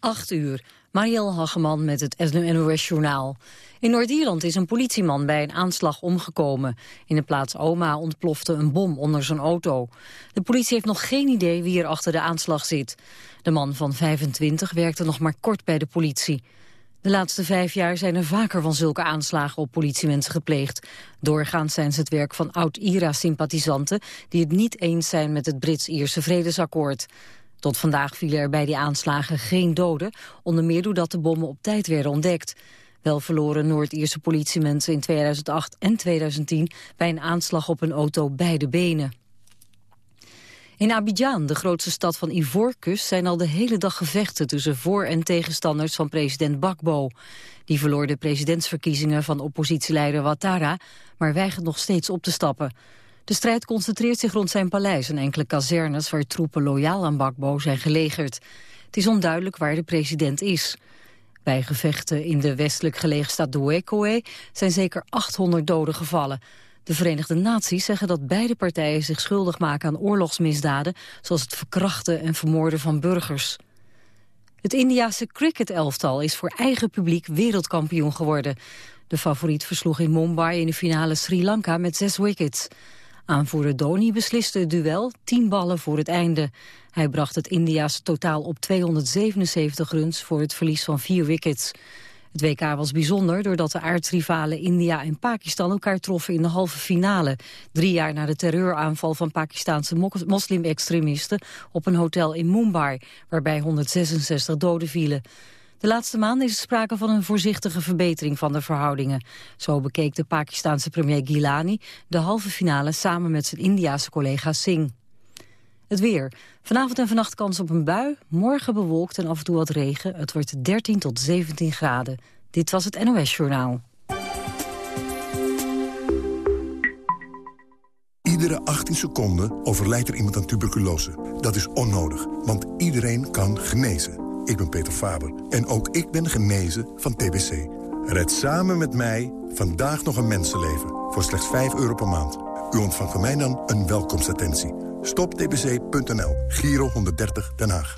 8 uur. Marielle Hageman met het NOS-journaal. In Noord-Ierland is een politieman bij een aanslag omgekomen. In de plaats Oma ontplofte een bom onder zijn auto. De politie heeft nog geen idee wie er achter de aanslag zit. De man van 25 werkte nog maar kort bij de politie. De laatste vijf jaar zijn er vaker van zulke aanslagen op politiemensen gepleegd. Doorgaans zijn ze het werk van oud-IRA-sympathisanten... die het niet eens zijn met het Brits-Ierse vredesakkoord. Tot vandaag vielen er bij die aanslagen geen doden, onder meer doordat de bommen op tijd werden ontdekt. Wel verloren Noord-Ierse politiemensen in 2008 en 2010 bij een aanslag op een auto beide benen. In Abidjan, de grootste stad van Ivoorkust, zijn al de hele dag gevechten tussen voor- en tegenstanders van president Bakbo. Die verloor de presidentsverkiezingen van oppositieleider Ouattara, maar weigert nog steeds op te stappen. De strijd concentreert zich rond zijn paleis en enkele kazernes waar troepen loyaal aan Bakbo zijn gelegerd. Het is onduidelijk waar de president is. Bij gevechten in de westelijk gelegen stad Douekoué zijn zeker 800 doden gevallen. De Verenigde Naties zeggen dat beide partijen zich schuldig maken aan oorlogsmisdaden, zoals het verkrachten en vermoorden van burgers. Het Indiase cricketelftal is voor eigen publiek wereldkampioen geworden. De favoriet versloeg in Mumbai in de finale Sri Lanka met zes wickets. Aanvoerder Dhoni besliste het duel tien ballen voor het einde. Hij bracht het India's totaal op 277 runs voor het verlies van vier wickets. Het WK was bijzonder doordat de aardsrivalen India en Pakistan elkaar troffen in de halve finale. Drie jaar na de terreuraanval van Pakistanse moslim-extremisten op een hotel in Mumbai, waarbij 166 doden vielen. De laatste maanden is er sprake van een voorzichtige verbetering van de verhoudingen. Zo bekeek de Pakistanse premier Gilani de halve finale samen met zijn Indiase collega Singh. Het weer. Vanavond en vannacht kans op een bui, morgen bewolkt en af en toe wat regen. Het wordt 13 tot 17 graden. Dit was het NOS Journaal. Iedere 18 seconden overlijdt er iemand aan tuberculose. Dat is onnodig, want iedereen kan genezen. Ik ben Peter Faber en ook ik ben genezen van TBC. Red samen met mij vandaag nog een mensenleven voor slechts 5 euro per maand. U ontvangt van mij dan een welkomstattentie. Stoptbc.nl, Giro 130 Den Haag.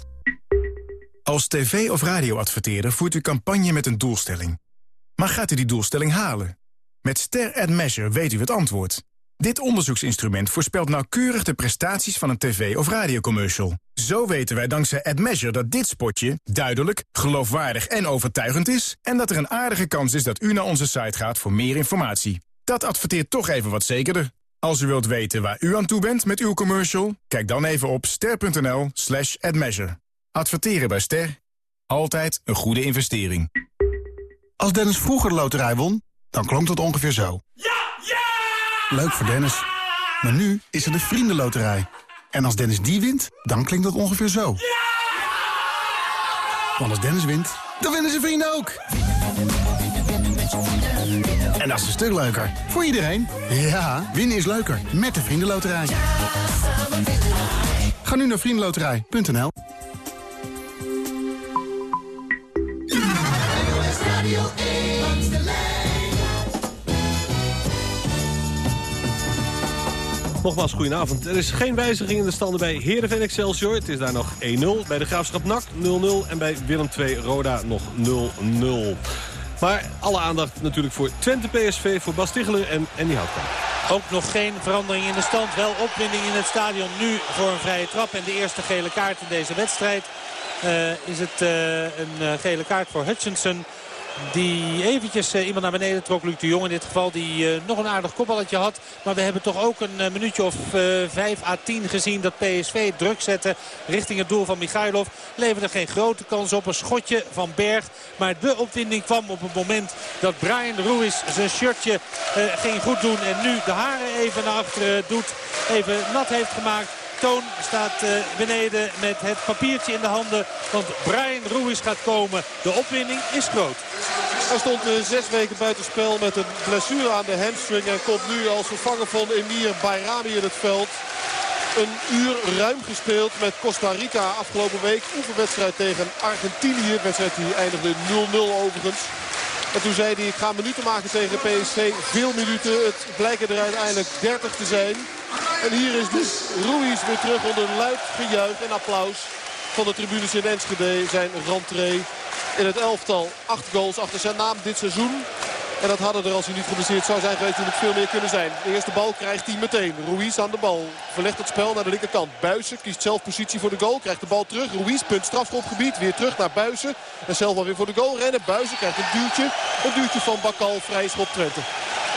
Als tv- of radioadverteerder voert u campagne met een doelstelling. Maar gaat u die doelstelling halen? Met Ster Ad Measure weet u het antwoord. Dit onderzoeksinstrument voorspelt nauwkeurig de prestaties van een tv- of radiocommercial. Zo weten wij dankzij AdMeasure dat dit spotje duidelijk, geloofwaardig en overtuigend is... en dat er een aardige kans is dat u naar onze site gaat voor meer informatie. Dat adverteert toch even wat zekerder. Als u wilt weten waar u aan toe bent met uw commercial... kijk dan even op ster.nl slash admeasure. Adverteren bij Ster. Altijd een goede investering. Als Dennis vroeger de loterij won, dan klonk het ongeveer zo. Ja! Ja! Leuk voor Dennis. Maar nu is er de Vriendenloterij. En als Dennis die wint, dan klinkt dat ongeveer zo. Want als Dennis wint, dan winnen zijn vrienden ook. En dat is een stuk leuker. Voor iedereen. Ja, winnen is leuker. Met de Vriendenloterij. Ga nu naar vriendenloterij.nl Nogmaals, goedenavond. Er is geen wijziging in de standen bij Heerenveen Excelsior. Het is daar nog 1-0. Bij de Graafschap NAC 0-0. En bij Willem II Roda nog 0-0. Maar alle aandacht natuurlijk voor Twente PSV, voor Bas en Andy Houtkamp. Ook nog geen verandering in de stand. Wel opwinding in het stadion nu voor een vrije trap. En de eerste gele kaart in deze wedstrijd. Uh, is het uh, een uh, gele kaart voor Hutchinson. Die eventjes uh, iemand naar beneden trok. Luc de Jong in dit geval. Die uh, nog een aardig kopballetje had. Maar we hebben toch ook een uh, minuutje of 5 à 10 gezien dat PSV druk zette richting het doel van Michailov. Leverde geen grote kans op. Een schotje van Berg. Maar de opwinding kwam op het moment dat Brian Ruiz zijn shirtje ging goed doen. En nu de haren even naar achteren doet. Even nat heeft gemaakt. Toon staat uh, beneden met het papiertje in de handen. Want Brian Ruiz gaat komen. De opwinning is groot. Hij stond uh, zes weken buitenspel met een blessure aan de hamstring. En komt nu als vervanger van Emir Bayrami in het veld. Een uur ruim gespeeld met Costa Rica afgelopen week. Oefenwedstrijd tegen Argentinië. Wedstrijd die eindigde 0-0 overigens. En toen zei hij, ik ga minuten maken tegen PSV. Veel minuten. Het blijken er uiteindelijk 30 te zijn. En hier is dus Ruiz weer terug onder luid gejuich en applaus van de tribunes in Enschede. Zijn rentree in het elftal. Acht goals achter zijn naam dit seizoen. En dat hadden er als hij niet geblesseerd zou zijn geweest natuurlijk veel meer kunnen zijn. De eerste bal krijgt hij meteen. Ruiz aan de bal. Verlegt het spel naar de linkerkant. Buizen kiest zelf positie voor de goal. Krijgt de bal terug. Ruiz punt strafschopgebied. Weer terug naar Buizen. En zelf maar weer voor de goal rennen. Buizen krijgt een duwtje. Een duwtje van Bakal. Vrije schop Twente.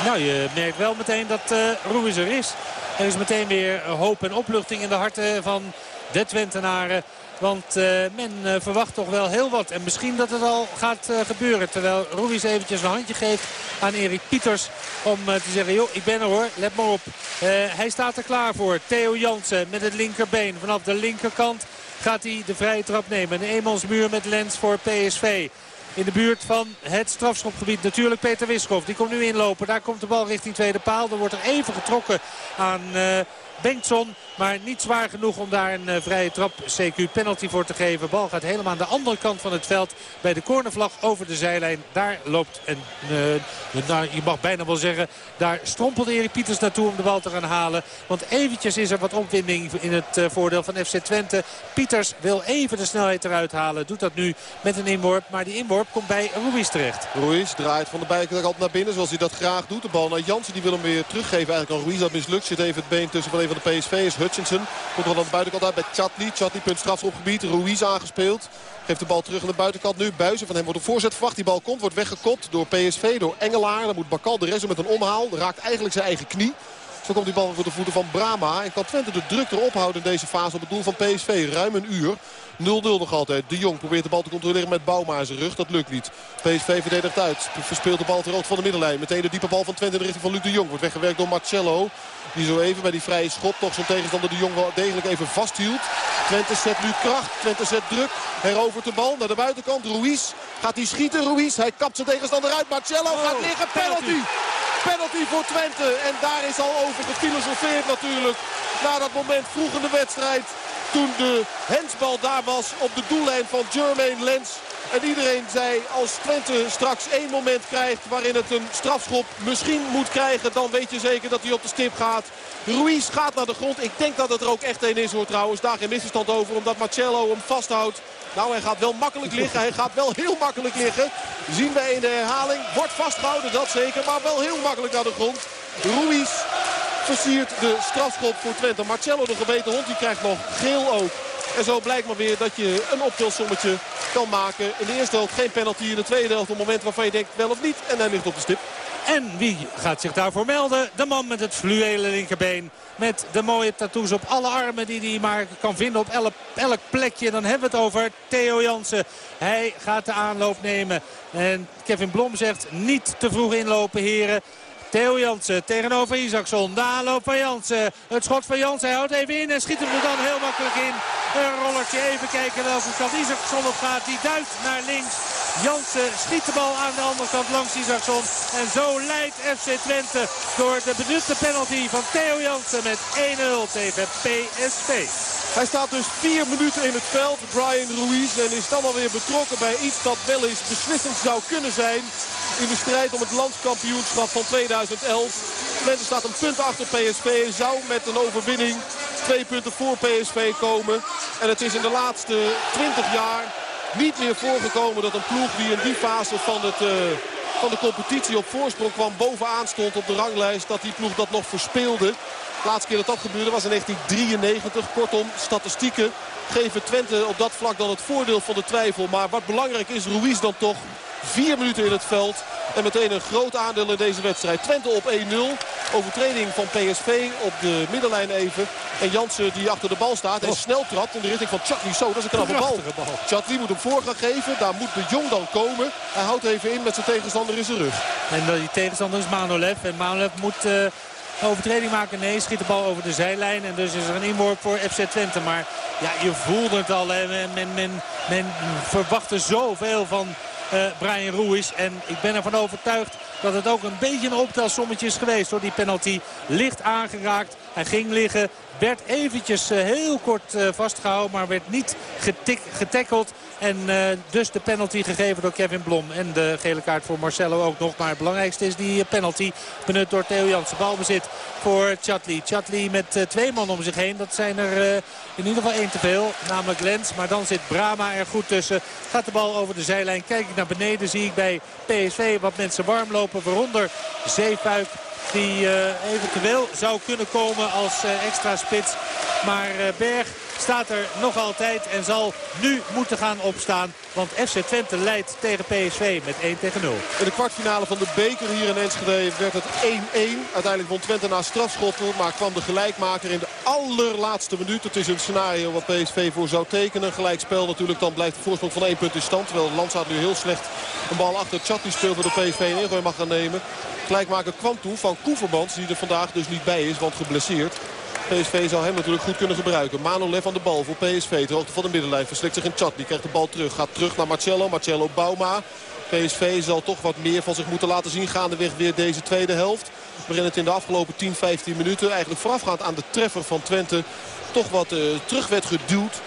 Nou, je merkt wel meteen dat uh, Ruiz er is. Er is meteen weer hoop en opluchting in de harten van de Twentenaren. Want uh, men uh, verwacht toch wel heel wat. En misschien dat het al gaat uh, gebeuren. Terwijl Ruiz eventjes een handje geeft aan Erik Pieters. Om te zeggen, joh, ik ben er hoor, let maar op. hij staat er klaar voor. Theo Jansen met het linkerbeen. Vanaf de linkerkant gaat hij de vrije trap nemen. Een eenmansmuur met Lens voor PSV. In de buurt van het strafschopgebied natuurlijk Peter Wiskhoff. Die komt nu inlopen. Daar komt de bal richting tweede paal. Er wordt er even getrokken aan... Bengtson. Maar niet zwaar genoeg om daar een uh, vrije trap CQ penalty voor te geven. Bal gaat helemaal aan de andere kant van het veld. Bij de cornervlag over de zijlijn. Daar loopt een, uh, je mag bijna wel zeggen, daar strompelt Erik Pieters naartoe om de bal te gaan halen. Want eventjes is er wat opwinding in het uh, voordeel van FC Twente. Pieters wil even de snelheid eruit halen. Doet dat nu met een inworp. Maar die inworp komt bij Ruiz terecht. Ruiz draait van de buitenkant naar binnen zoals hij dat graag doet. De bal naar Jansen. Die wil hem weer teruggeven eigenlijk aan Ruiz. Dat mislukt. Zit even het been tussen van van de PSV's. Hutchinson komt er aan de buitenkant uit bij Chatli. Chatli punt strafschopgebied. Ruiz aangespeeld. Geeft de bal terug aan de buitenkant nu. Buizen van hem wordt een voorzet verwacht. Die bal komt, wordt weggekopt door PSV, door Engelaar. Dan moet Bakal de rest met een omhaal. Raakt eigenlijk zijn eigen knie. Zo komt die bal voor de voeten van Brama. En kan Twente de druk erop houden in deze fase op het doel van PSV. Ruim een uur. 0-0 nog altijd. De Jong probeert de bal te controleren met Bouma zijn rug. Dat lukt niet. PSV verdedigt uit. Verspeelt de bal ter hoogte van de middenlijn. Meteen de diepe bal van Twente in de richting van Luc de Jong. Wordt weggewerkt door Marcello. Die zo even bij die vrije schop toch zijn tegenstander de Jong wel degelijk even vasthield. Twente zet nu kracht. Twente zet druk. Herovert de bal naar de buitenkant. Ruiz gaat hij schieten. Ruiz. Hij kapt zijn tegenstander uit. Marcello gaat oh, liggen. Penalty. Penalty voor Twente. En daar is al over gefilosofeerd natuurlijk. Na dat moment vroeg in de wedstrijd. Toen de hensbal daar was op de doellijn van Jermaine Lens. En iedereen zei als Twente straks één moment krijgt waarin het een strafschop misschien moet krijgen. Dan weet je zeker dat hij op de stip gaat. Ruiz gaat naar de grond. Ik denk dat het er ook echt één is hoor trouwens. Daar geen misverstand over omdat Marcello hem vasthoudt. Nou hij gaat wel makkelijk liggen. Hij gaat wel heel makkelijk liggen. Zien wij in de herhaling. Wordt vastgehouden dat zeker. Maar wel heel makkelijk naar de grond. Ruiz versiert de strafschop voor Twente. Marcello de gebeten hond die krijgt nog geel ook. En zo blijkt maar weer dat je een optelsommetje kan maken. In de eerste helft geen penalty. In de tweede helft een moment waarvan je denkt wel of niet. En hij ligt op de stip. En wie gaat zich daarvoor melden? De man met het fluwele linkerbeen. Met de mooie tattoos op alle armen die hij maar kan vinden op elk, elk plekje. Dan hebben we het over Theo Jansen. Hij gaat de aanloop nemen. En Kevin Blom zegt niet te vroeg inlopen heren. Theo Jansen tegenover Isaacson. De aanloop van Jansen. Het schot van Jansen. Hij houdt even in en schiet hem er dan heel makkelijk in. Een rollertje. Even kijken welke kant Isaacson op gaat. Die duikt naar links. Jansen schiet de bal aan de andere kant langs Isaacson. En zo leidt FC Twente door de benutte penalty van Theo Jansen met 1-0 tegen PSV. Hij staat dus vier minuten in het veld, Brian Ruiz. En is dan alweer betrokken bij iets dat wel eens beslissend zou kunnen zijn in de strijd om het landskampioenschap van 2011. Twente staat een punt achter PSV en zou met een overwinning twee punten voor PSV komen. En het is in de laatste 20 jaar niet meer voorgekomen dat een ploeg die in die fase van, het, uh, van de competitie op voorsprong kwam bovenaan stond op de ranglijst. Dat die ploeg dat nog verspeelde. De laatste keer dat dat gebeurde was in 1993. Kortom, statistieken geven Twente op dat vlak dan het voordeel van de twijfel. Maar wat belangrijk is, Ruiz dan toch Vier minuten in het veld. En meteen een groot aandeel in deze wedstrijd. Twente op 1-0. Overtreding van PSV op de middenlijn even. En Jansen die achter de bal staat en oh. snel trapt in de richting van Chatli. Zo, dat is een knappe bal. Chatli moet hem voor gaan geven. Daar moet de Jong dan komen. Hij houdt even in met zijn tegenstander in zijn rug. En die tegenstander is Manolev. En Manolev moet... Uh overtreding maken. Nee, schiet de bal over de zijlijn. En dus is er een inworp voor FC Twente. Maar ja, je voelde het al. Men, men, men, verwachtte zoveel van uh, Brian Ruiz. En ik ben ervan overtuigd dat het ook een beetje een optelsommetje is geweest. Door die penalty licht aangeraakt Hij ging liggen. Werd eventjes heel kort vastgehouden. Maar werd niet getackeld. En dus de penalty gegeven door Kevin Blom. En de gele kaart voor Marcelo ook nog. Maar het belangrijkste is die penalty benut door Theo Jansen. Balbezit voor Chatli. Chatli met twee man om zich heen. Dat zijn er in ieder geval één te veel. Namelijk Lens. Maar dan zit Brama er goed tussen. Gaat de bal over de zijlijn. Kijk ik naar beneden zie ik bij PSV wat mensen warm lopen. Waaronder Zeefuik die uh, eventueel zou kunnen komen als uh, extra spits. Maar uh, Berg staat er nog altijd en zal nu moeten gaan opstaan. Want FC Twente leidt tegen PSV met 1 tegen 0. In de kwartfinale van de beker hier in Enschede werd het 1-1. Uiteindelijk won Twente na strafschotten. Maar kwam de gelijkmaker in de allerlaatste minuut. Het is een scenario wat PSV voor zou tekenen. Gelijkspel natuurlijk. Dan blijft de voorsprong van 1 punt in stand. Terwijl Landsaat nu heel slecht een bal achter Chatty speelt. Voor de PSV een ingooi mag gaan nemen. Gelijkmaker kwam toe van Koeverbands. Die er vandaag dus niet bij is. Want geblesseerd. PSV zou hem natuurlijk goed kunnen gebruiken. Manolev aan de bal voor PSV. Ter hoogte van de middenlijn verslikt zich in chat. Die krijgt de bal terug. Gaat terug naar Marcello. Marcello Bauma. PSV zal toch wat meer van zich moeten laten zien. Gaandeweg weer deze tweede helft. Waarin het in de afgelopen 10, 15 minuten eigenlijk voorafgaand aan de treffer van Twente... toch wat uh, terug werd geduwd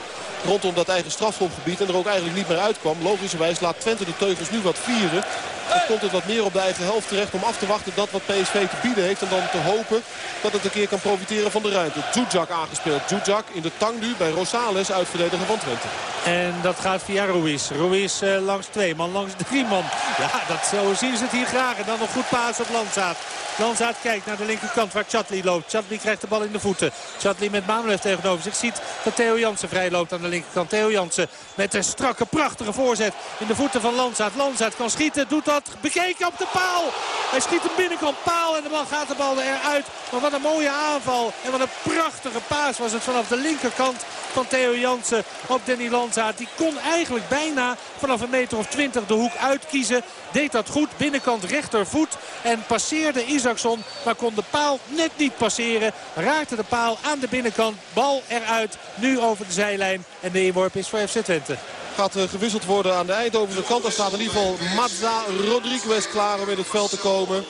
rondom dat eigen strafschopgebied. En er ook eigenlijk niet meer uitkwam. Logischerwijs laat Twente de teugels nu wat vieren. Dan komt het wat meer op de eigen helft terecht om af te wachten dat wat PSV te bieden heeft. En dan te hopen dat het een keer kan profiteren van de ruimte. Djudjak aangespeeld. Djudjak in de tang nu bij Rosales, uitverdediger van Twente. En dat gaat via Ruiz. Ruiz uh, langs twee man, langs drie man. Ja, dat, zo zien ze het hier graag. En dan nog goed paas op Landzaat. Landzaat kijkt naar de linkerkant waar Chatli loopt. Chatli krijgt de bal in de voeten. Chatli met Manuel tegenover zich ziet dat Theo Jansen vrij loopt aan de linkerkant. Theo Jansen met een strakke, prachtige voorzet in de voeten van Landzaat. Landzaat kan schieten, doet dat bekeken op de paal. Hij schiet hem binnenkant paal en de bal gaat de bal eruit. Maar wat een mooie aanval en wat een prachtige paas was het vanaf de linkerkant van Theo Jansen op Danny Landzaat. Die kon eigenlijk bijna vanaf een meter of twintig de hoek uitkiezen. Deed dat goed, binnenkant rechtervoet en passeerde Isaacson. Maar kon de paal net niet passeren. Raakte de paal aan de binnenkant, bal eruit. Nu over de zijlijn en de inworp is voor FC Twente. Gaat eh, gewisseld worden aan de Eindhovense kant. Daar staat in ieder geval Mazza Rodriguez klaar om in het veld te komen.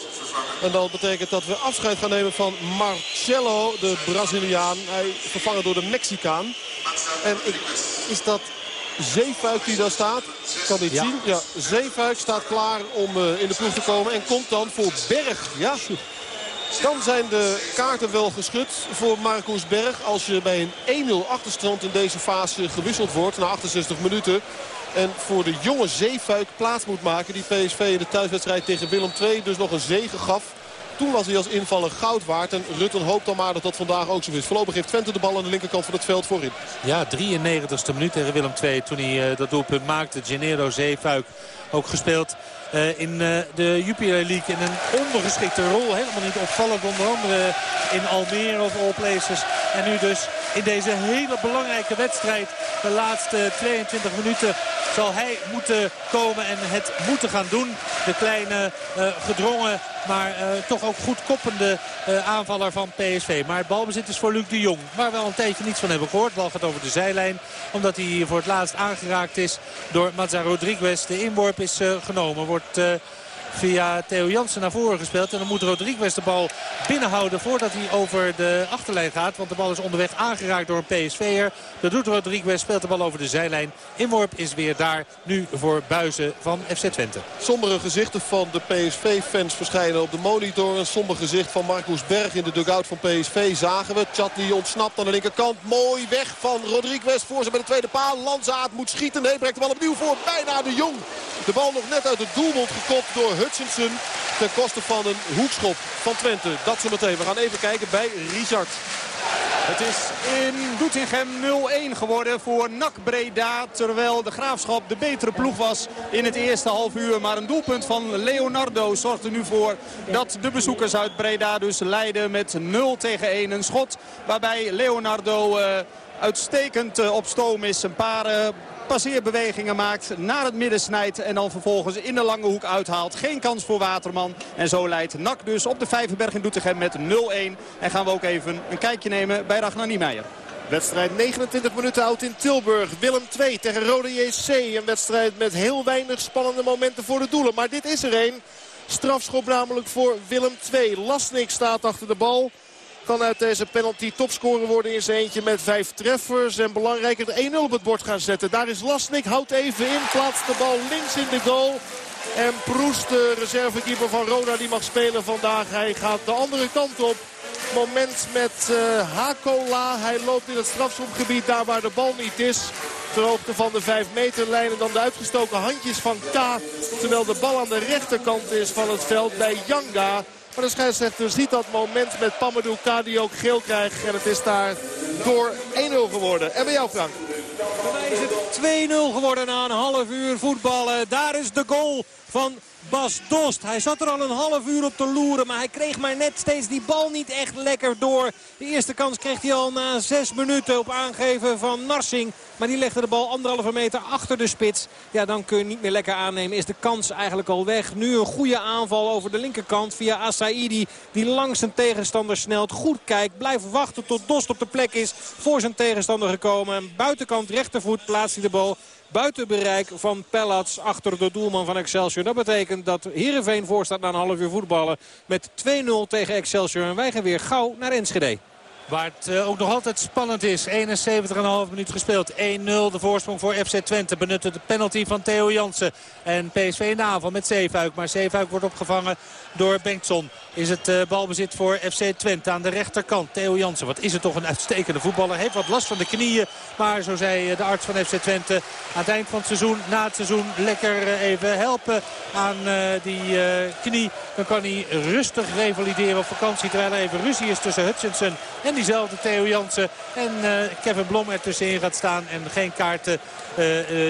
En dat betekent dat we afscheid gaan nemen van Marcelo, de Braziliaan. Hij vervangen door de Mexicaan. En is dat Zeefuik die daar staat? Kan niet zien. Ja, Zeefuik staat klaar om uh, in de ploeg te komen. En komt dan voor Berg. Ja, dan zijn de kaarten wel geschud voor Marcus Berg. Als je bij een 1-0 achterstand in deze fase gewisseld wordt na 68 minuten. En voor de jonge Zeefuik plaats moet maken. Die PSV in de thuiswedstrijd tegen Willem II dus nog een zegen gaf. Toen was hij als invaller goud waard. En Rutten hoopt dan maar dat dat vandaag ook zo is. Voorlopig heeft Twente de bal aan de linkerkant van het veld voorin. Ja, 93ste minuut tegen Willem II. Toen hij uh, dat doelpunt maakte. Gennaro Zeefuik ook gespeeld uh, in uh, de Jupiler League. In een ondergeschikte rol. Helemaal niet opvallend. Onder andere in Almere of all places. En nu dus in deze hele belangrijke wedstrijd. De laatste 22 minuten zal hij moeten komen en het moeten gaan doen. De kleine gedrongen, maar uh, toch ook goed koppende uh, aanvaller van PSV. Maar het balbezit is voor Luc de Jong. Waar we al een tijdje niets van hebben gehoord. Bal gaat over de zijlijn. Omdat hij voor het laatst aangeraakt is door Mazza Rodriguez. De inworp is genomen. Wordt via Theo Jansen naar voren gespeeld. En dan moet Rodriguez de bal binnenhouden voordat hij over de achterlijn gaat. Want de bal is onderweg aangeraakt door een PSV'er. Dat doet Rodriguez, speelt de bal over de zijlijn. Inworp is weer daar nu voor Buizen van FC Twente. Sombere gezichten van de PSV-fans verschijnen op de monitor. Een somber gezicht van Marcus Berg in de dugout van PSV zagen we. Chatli ontsnapt aan de linkerkant. Mooi weg van Rodriguez voor ze bij de tweede paal. Lanzaat moet schieten. Nee, brengt de bal opnieuw voor. Bijna de Jong. De bal nog net uit het doelmond gekopt door Hutchinson. Ten koste van een hoekschop van Twente. Dat zometeen. We gaan even kijken bij Richard. Het is in Doetinchem 0-1 geworden voor NAC Breda. Terwijl de Graafschap de betere ploeg was in het eerste half uur. Maar een doelpunt van Leonardo zorgt er nu voor dat de bezoekers uit Breda dus leiden met 0 tegen 1. Een schot waarbij Leonardo... Uh, uitstekend uh, op stoom is. Een paar uh, passeerbewegingen maakt, naar het midden snijdt en dan vervolgens in de lange hoek uithaalt. Geen kans voor Waterman. En zo leidt NAC dus op de Vijverberg in Doetinchem met 0-1. En gaan we ook even een kijkje nemen bij Ragnar Niemeyer. Wedstrijd 29 minuten oud in Tilburg. Willem 2 tegen Rode JC. Een wedstrijd met heel weinig spannende momenten voor de doelen. Maar dit is er een. Strafschop namelijk voor Willem 2. Lasnik staat achter de bal. Kan uit deze penalty topscorer worden in zijn eentje met vijf treffers. En belangrijker de 1-0 op het bord gaan zetten. Daar is Lasnik, houdt even in, plaatst de bal links in de goal. En Proest, de reservekeeper van Roda, die mag spelen vandaag. Hij gaat de andere kant op. Moment met uh, Hakola. Hij loopt in het strafschopgebied daar waar de bal niet is. Ter hoogte van de 5 meterlijn. En dan de uitgestoken handjes van K. Terwijl de bal aan de rechterkant is van het veld bij Janga. Maar de scheidsrechter ziet dat moment met Pamadou K die ook geel krijgt. En het is daar door 1-0 geworden. En bij jou Frank? Is het 2-0 geworden na een half uur voetballen. Daar is de goal van Bas Dost. Hij zat er al een half uur op te loeren. Maar hij kreeg maar net steeds die bal niet echt lekker door. De eerste kans kreeg hij al na zes minuten op aangeven van Narsing. Maar die legde de bal anderhalve meter achter de spits. Ja, dan kun je niet meer lekker aannemen. Is de kans eigenlijk al weg. Nu een goede aanval over de linkerkant via Asaidi. Die langs zijn tegenstander snelt. Goed kijkt. Blijft wachten tot Dost op de plek is. Voor zijn tegenstander gekomen. buitenkant rechtervoet plaatst hij de bal buiten bereik van Pellats achter de doelman van Excelsior. Dat betekent dat Heerenveen voorstaat na een half uur voetballen met 2-0 tegen Excelsior. En wij gaan weer gauw naar Enschede. Waar het uh, ook nog altijd spannend is. 71,5 minuut gespeeld. 1-0 de voorsprong voor FC Twente. Benutte de penalty van Theo Jansen. En PSV in de aanval met Zeefuik. Maar Zeefuik wordt opgevangen door Bengtson. Is het uh, balbezit voor FC Twente aan de rechterkant. Theo Jansen, wat is het toch een uitstekende voetballer. Heeft wat last van de knieën. Maar zo zei uh, de arts van FC Twente aan het eind van het seizoen. Na het seizoen lekker even helpen aan die knie. Dan kan hij rustig revalideren op vakantie. Terwijl er even ruzie is tussen Hutchinson en diezelfde Theo Jansen. En Kevin Blom er tussenin gaat staan. En geen kaarten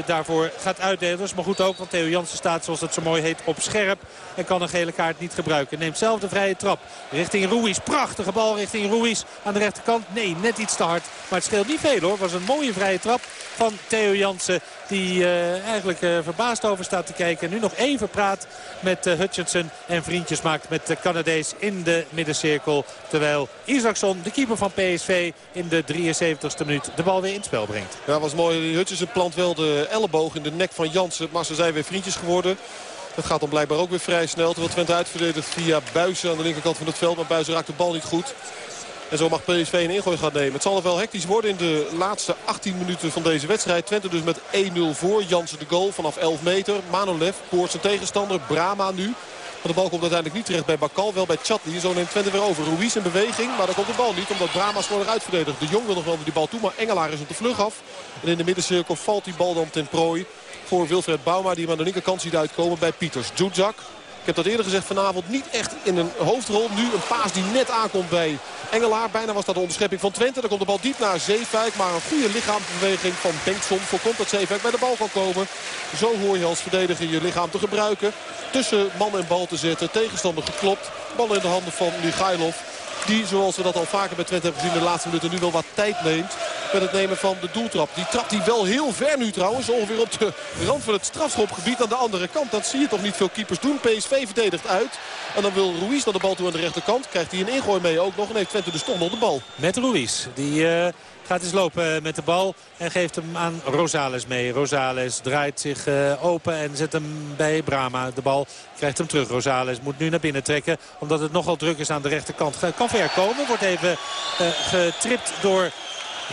daarvoor gaat uitdelen. Dat is maar goed ook. Want Theo Jansen staat zoals het zo mooi heet op scherp. En kan een gele kaart niet gebruiken. Neemt zelf de vrije trap richting Ruiz. Prachtige bal richting Ruiz aan de rechterkant. Nee, net iets te hard. Maar het scheelt niet veel hoor. Het was een mooie vrije trap van Theo Jansen. Die uh, eigenlijk uh, verbaasd over staat te kijken. Nu nog even praat met uh, Hutchinson. En vriendjes maakt met de Canadees in de middencirkel. Terwijl Isaacson, de keeper van PSV, in de 73ste minuut de bal weer in het spel brengt. Ja, was mooi. Hutchinson plant wel de elleboog in de nek van Jansen. Maar ze zijn weer vriendjes geworden. Dat gaat dan blijkbaar ook weer vrij snel. Terwijl Twente uitverdedigt via Buizen aan de linkerkant van het veld. Maar Buizen raakt de bal niet goed. En zo mag PSV een ingooi gaan nemen. Het zal nog wel hectisch worden in de laatste 18 minuten van deze wedstrijd. Twente dus met 1-0 voor. Jansen de goal vanaf 11 meter. Manolev poort zijn tegenstander. Brama nu. De bal komt uiteindelijk niet terecht bij Bakal. Wel bij Chatli. Zo neemt Twente weer over. Ruiz in beweging. Maar dan komt de bal niet. Omdat Brama's worden uitverdedigd. De Jong wil nog wel die bal toe. Maar Engelaar is op de vlug af. En in de middencirkel valt die bal dan ten prooi voor Wilfred Bouma. Die hem aan de linkerkant ziet uitkomen bij Pieters. Zuzak. Ik heb dat eerder gezegd vanavond niet echt in een hoofdrol. Nu een paas die net aankomt bij Engelaar. Bijna was dat de onderschepping van Twente. Dan komt de bal diep naar Zeefuik. Maar een goede lichaamsbeweging van Bengtson voorkomt dat Zeefuik bij de bal kan komen. Zo hoor je als verdediger je lichaam te gebruiken. Tussen man en bal te zetten. Tegenstander geklopt. Bal in de handen van Michailov. Die, zoals we dat al vaker bij Twente hebben gezien de laatste minuten, nu wel wat tijd neemt met het nemen van de doeltrap. Die trapt hij wel heel ver nu trouwens. Ongeveer op de rand van het strafschopgebied aan de andere kant. Dat zie je toch niet veel keepers doen. PSV verdedigt uit. En dan wil Ruiz naar de bal toe aan de rechterkant. Krijgt hij een ingooi mee ook nog. En heeft Twente dus toch nog de bal. Met Ruiz. Die... Uh... Gaat eens lopen met de bal en geeft hem aan Rosales mee. Rosales draait zich uh, open en zet hem bij Brama. De bal krijgt hem terug. Rosales moet nu naar binnen trekken. Omdat het nogal druk is aan de rechterkant. Kan ver komen. Wordt even uh, getript door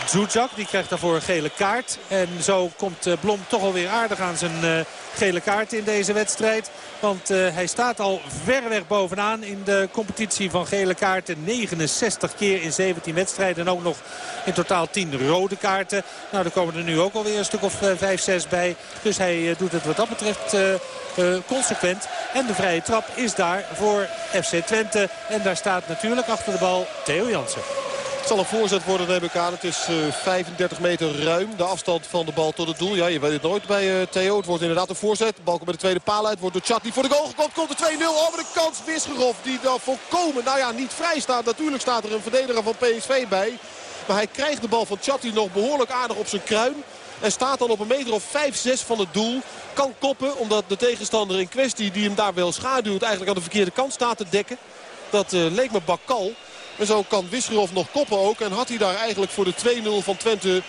Zuzak. Die krijgt daarvoor een gele kaart. En zo komt uh, Blom toch alweer aardig aan zijn gele kaart in deze wedstrijd. Want uh, hij staat al ver weg bovenaan in de competitie van gele kaarten. 69 keer in 17 wedstrijden. En ook nog in totaal 10 rode kaarten. Nou, er komen er nu ook alweer een stuk of 5, 6 bij. Dus hij doet het wat dat betreft... Consequent. En de vrije trap is daar voor FC Twente. En daar staat natuurlijk achter de bal Theo Jansen. Het zal een voorzet worden, neem ik aan. Het is uh, 35 meter ruim. De afstand van de bal tot het doel. Ja, je weet het nooit bij uh, Theo. Het wordt inderdaad een voorzet. De bal komt bij de tweede paal uit. Wordt door Chat die voor de goal gekomen. Komt de 2-0 over de kans. Wisgerhoff die dan volkomen, nou ja, niet vrij staat. Natuurlijk staat er een verdediger van PSV bij. Maar hij krijgt de bal van Chatti nog behoorlijk aardig op zijn kruin. En staat dan op een meter of 5-6 van het doel. Kan koppen omdat de tegenstander in kwestie die hem daar wel schaduwt eigenlijk aan de verkeerde kant staat te dekken. Dat uh, leek me Bakal. En zo kan Wisserov nog koppen ook. En had hij daar eigenlijk voor de 2-0 van Twente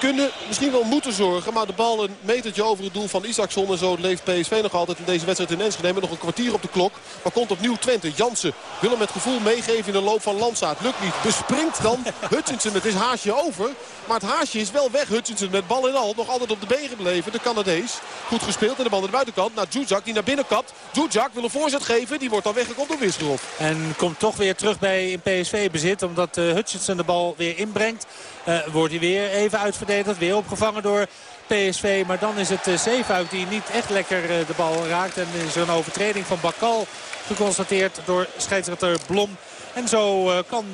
kunnen, misschien wel moeten zorgen. Maar de bal een metertje over het doel van Isaacson. En zo leeft PSV nog altijd in deze wedstrijd in Enschede. Met nog een kwartier op de klok. Maar komt opnieuw Twente. Jansen wil hem met gevoel meegeven in de loop van Landsaat. Lukt niet. Bespringt dan Hutchinson. Het is haasje over. Maar het haasje is wel weg. Hutchinson met bal en al. Nog altijd op de been gebleven. De Canadees. Goed gespeeld. En de bal aan de buitenkant. Naar Zuzak die naar binnen kapt. Zuzak wil een voorzet geven. Die wordt dan weggekomen door Wisselhof. En komt toch weer terug bij PSV bezit. Omdat uh, Hutchinson de bal weer inbrengt. Uh, wordt hij weer even uitverdedigd. Weer opgevangen door PSV. Maar dan is het uh, Zeefuik die niet echt lekker de bal raakt. En is er een overtreding van Bakal geconstateerd door scheidsrechter Blom. En zo kan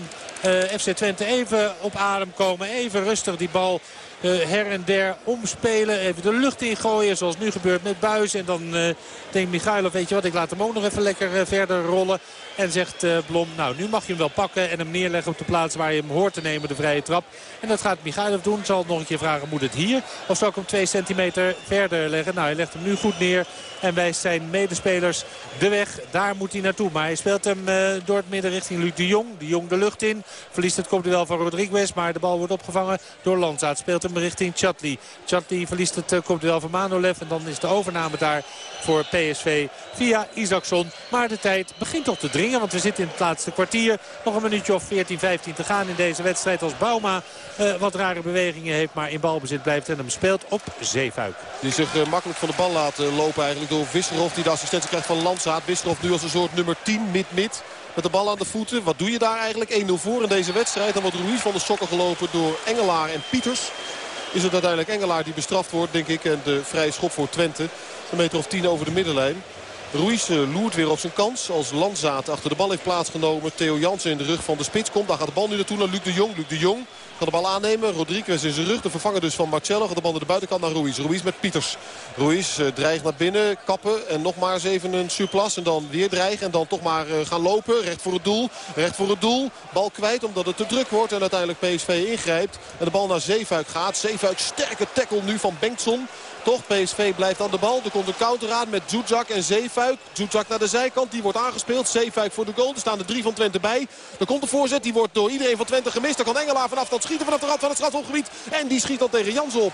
FC Twente even op adem komen. Even rustig die bal uh, her en der omspelen. Even de lucht ingooien zoals nu gebeurt met Buis. En dan uh, denkt Michailov, weet je wat, ik laat hem ook nog even lekker verder rollen. En zegt Blom, nou nu mag je hem wel pakken en hem neerleggen op de plaats waar je hem hoort te nemen, de vrije trap. En dat gaat Michailov doen. Zal nog een keer vragen, moet het hier? Of zal ik hem twee centimeter verder leggen? Nou, hij legt hem nu goed neer. En wijst zijn medespelers de weg. Daar moet hij naartoe. Maar hij speelt hem door het midden richting Luc de Jong. De Jong de lucht in. Verliest het komt wel van Rodriguez. Maar de bal wordt opgevangen door Landzaat. Speelt hem richting Chatli. Chatli verliest het komt wel van Manolev. En dan is de overname daar voor PSV via Isaacson. Maar de tijd begint toch te dringen. Want we zitten in het laatste kwartier. Nog een minuutje of 14, 15 te gaan in deze wedstrijd. Als Bauma uh, wat rare bewegingen heeft. Maar in balbezit blijft en hem speelt op Zeefuik. Die zich uh, makkelijk van de bal laat lopen eigenlijk door Visserhof. Die de assistentie krijgt van Landsaat. Visserhof nu als een soort nummer 10 mid-mid. Met de bal aan de voeten. Wat doe je daar eigenlijk? 1-0 voor in deze wedstrijd. Dan wordt Ruiz van de sokken gelopen door Engelaar en Pieters is het uiteindelijk Engelaar die bestraft wordt, denk ik. En de vrije schop voor Twente. Een meter of tien over de middenlijn. Ruiz loert weer op zijn kans als Landzaat achter de bal heeft plaatsgenomen. Theo Jansen in de rug van de spits komt. Daar gaat de bal nu naartoe naar Luc de Jong. Luc de Jong kan de bal aannemen. Rodriguez in zijn rug. De vervanger dus van Marcello. Gaat de bal naar de buitenkant naar Ruiz. Ruiz met Pieters. Ruiz uh, dreigt naar binnen. Kappen. En nog maar eens even een surplus. En dan weer dreigen. En dan toch maar uh, gaan lopen. Recht voor het doel. Recht voor het doel. Bal kwijt omdat het te druk wordt. En uiteindelijk PSV ingrijpt. En de bal naar Zeefuik gaat. Zeefuik sterke tackle nu van Bengtson. Toch, PSV blijft aan de bal. Er komt een counter aan met Zuzak en Zeefuik. Zuzak naar de zijkant, die wordt aangespeeld. Zeefuik voor de goal. Er staan er drie van Twente bij. Er komt de voorzet, die wordt door iedereen van Twente gemist. Dan kan Engelaar vanaf dat schieten vanaf de rand van het strafhofgebied. En die schiet dan tegen Jans op.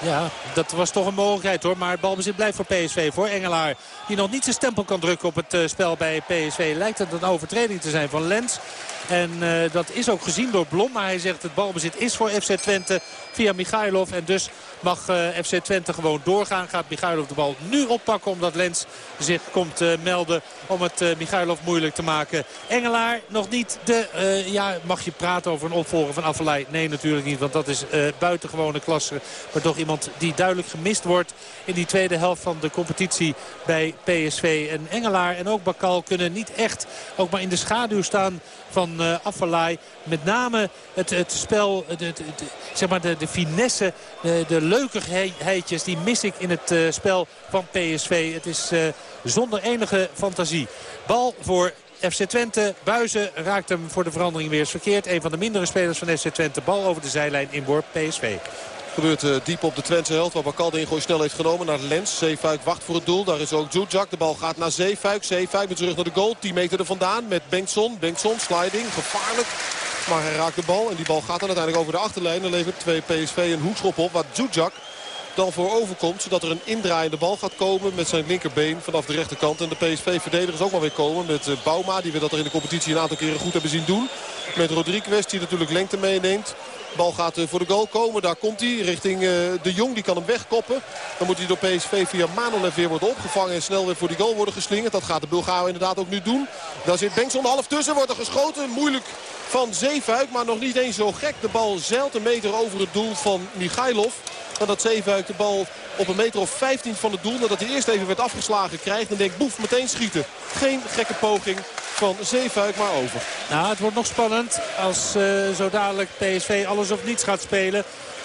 Ja, dat was toch een mogelijkheid hoor. Maar balbezit blijft voor PSV. Voor Engelaar. Die nog niet zijn stempel kan drukken op het uh, spel bij PSV. Lijkt het een overtreding te zijn van Lens. En uh, dat is ook gezien door Blom. Maar hij zegt het balbezit is voor FC Twente via Michailov. En dus mag uh, FC Twente gewoon doorgaan. Gaat Michailov de bal nu oppakken omdat Lens zich komt uh, melden om het uh, Michailov moeilijk te maken. Engelaar nog niet de, ja mag je praten over een opvolger van Affelay? Nee natuurlijk niet, want dat is buitengewone klasse. Maar toch iemand die duidelijk gemist wordt in die tweede helft van de competitie bij PSV. En Engelaar en ook Bakal kunnen niet echt ook maar in de schaduw staan van uh. Met name het, het spel, de, zeg maar de, de finesse, de, de leukigheidjes, die mis ik in het uh, spel van PSV. Het is uh, zonder enige fantasie. Bal voor FC Twente. Buizen raakt hem voor de verandering weer eens verkeerd. Een van de mindere spelers van FC Twente. Bal over de zijlijn in worp PSV. Gebeurt uh, diep op de Twentse helft. Waar Bakal de ingooi snel heeft genomen naar Lens. Zeefuik wacht voor het doel. Daar is ook Zuzak. De bal gaat naar Zeefuik. Zeefuik met terug naar de goal. 10 meter er vandaan met Bengtson. Bengtson sliding. Gevaarlijk. Maar hij raakt de bal. En die bal gaat dan uiteindelijk over de achterlijn. En levert twee PSV een hoekschop op. Waar Zuzak dan voor overkomt. Zodat er een indraaiende bal gaat komen met zijn linkerbeen vanaf de rechterkant. En de PSV-verdedigers ook wel weer komen met uh, Bauma. Die we dat er in de competitie een aantal keren goed hebben zien doen. Met Rodriguez die natuurlijk lengte meeneemt. Bal gaat voor de goal komen. Daar komt hij richting de Jong. Die kan hem wegkoppen. Dan moet hij door PSV via Manolev weer worden opgevangen. En snel weer voor die goal worden geslingerd. Dat gaat de Bulgaro inderdaad ook nu doen. Daar zit Bengtson half tussen. Wordt er geschoten. Moeilijk van Zeefuik. Maar nog niet eens zo gek. De bal zeilt een meter over het doel van Michailov. Dat Zeefuik de bal op een meter of 15 van het doel. Nadat hij eerst even werd afgeslagen krijgt. En denkt boef meteen schieten. Geen gekke poging van Zeefuik maar over. Nou, het wordt nog spannend als uh, zo dadelijk PSV alles of niets gaat spelen.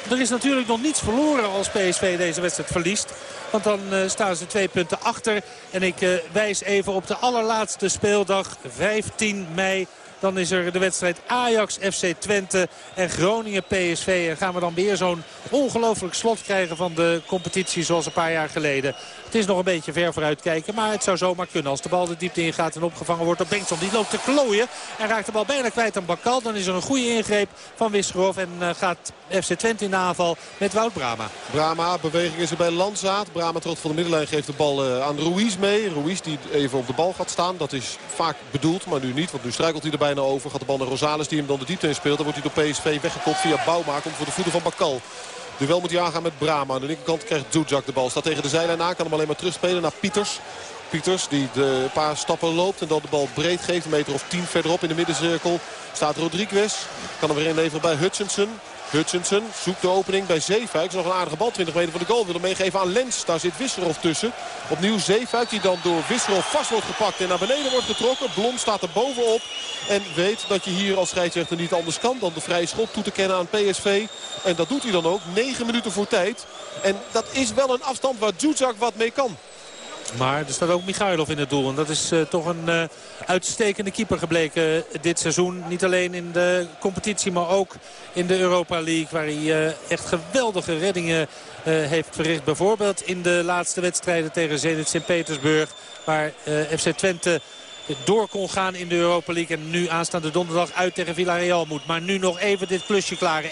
Er is natuurlijk nog niets verloren als PSV deze wedstrijd verliest. Want dan uh, staan ze twee punten achter. En ik uh, wijs even op de allerlaatste speeldag, 15 mei Dan is er de wedstrijd Ajax FC Twente en Groningen PSV. En gaan we dan weer zo'n ongelooflijk slot krijgen van de competitie zoals een paar jaar geleden. Het is nog een beetje ver vooruit kijken. Maar het zou zomaar kunnen als de bal de diepte ingaat en opgevangen wordt door Bengtson. Die loopt te klooien en raakt de bal bijna kwijt aan Bakal. Dan is er een goede ingreep van Wisgerhof. En uh, gaat FC Twente in aanval met Wout Brama. Brama, beweging is er bij Landzaat. Brama trot van de middenlijn geeft de bal uh, aan Ruiz mee. Ruiz die even op de bal gaat staan. Dat is vaak bedoeld, maar nu niet. Want nu struikelt hij er bijna over. Gaat de bal naar Rosales die hem dan de diepte in speelt. Dan wordt hij door PSV weggekopt via Bouma. Komt voor de voeten van Bakal. Duel moet hij aangaan met Brama. Aan de linkerkant krijgt Zuzak de bal. Staat tegen de zijlijn aan. Kan hem alleen maar terugspelen naar Pieters. Pieters die de paar stappen loopt en dan de bal breed geeft. Een meter of tien verderop in de middencirkel staat Rodriguez. Kan hem weer inleveren bij Hutchinson. Hutchinson zoekt de opening bij Zeefuik. Nog een aardige bal, 20 meter van de goal. Wil hem meegeven aan Lens. Daar zit Wisserov tussen. Opnieuw Zeefuik die dan door Wisserov vast wordt gepakt en naar beneden wordt getrokken. Blom staat er bovenop. En weet dat je hier als scheidsrechter niet anders kan dan de vrije schop toe te kennen aan PSV. En dat doet hij dan ook. 9 minuten voor tijd. En dat is wel een afstand waar Zuzak wat mee kan. Maar er staat ook Michailov in het doel. En dat is uh, toch een uh, uitstekende keeper gebleken dit seizoen. Niet alleen in de competitie, maar ook in de Europa League. Waar hij uh, echt geweldige reddingen heeft verricht. Bijvoorbeeld in de laatste wedstrijden tegen Zenit Sint-Petersburg. Waar FC Twente door kon gaan in de Europa League. En nu aanstaande donderdag uit tegen Villarreal moet. Maar nu nog even dit klusje klaren.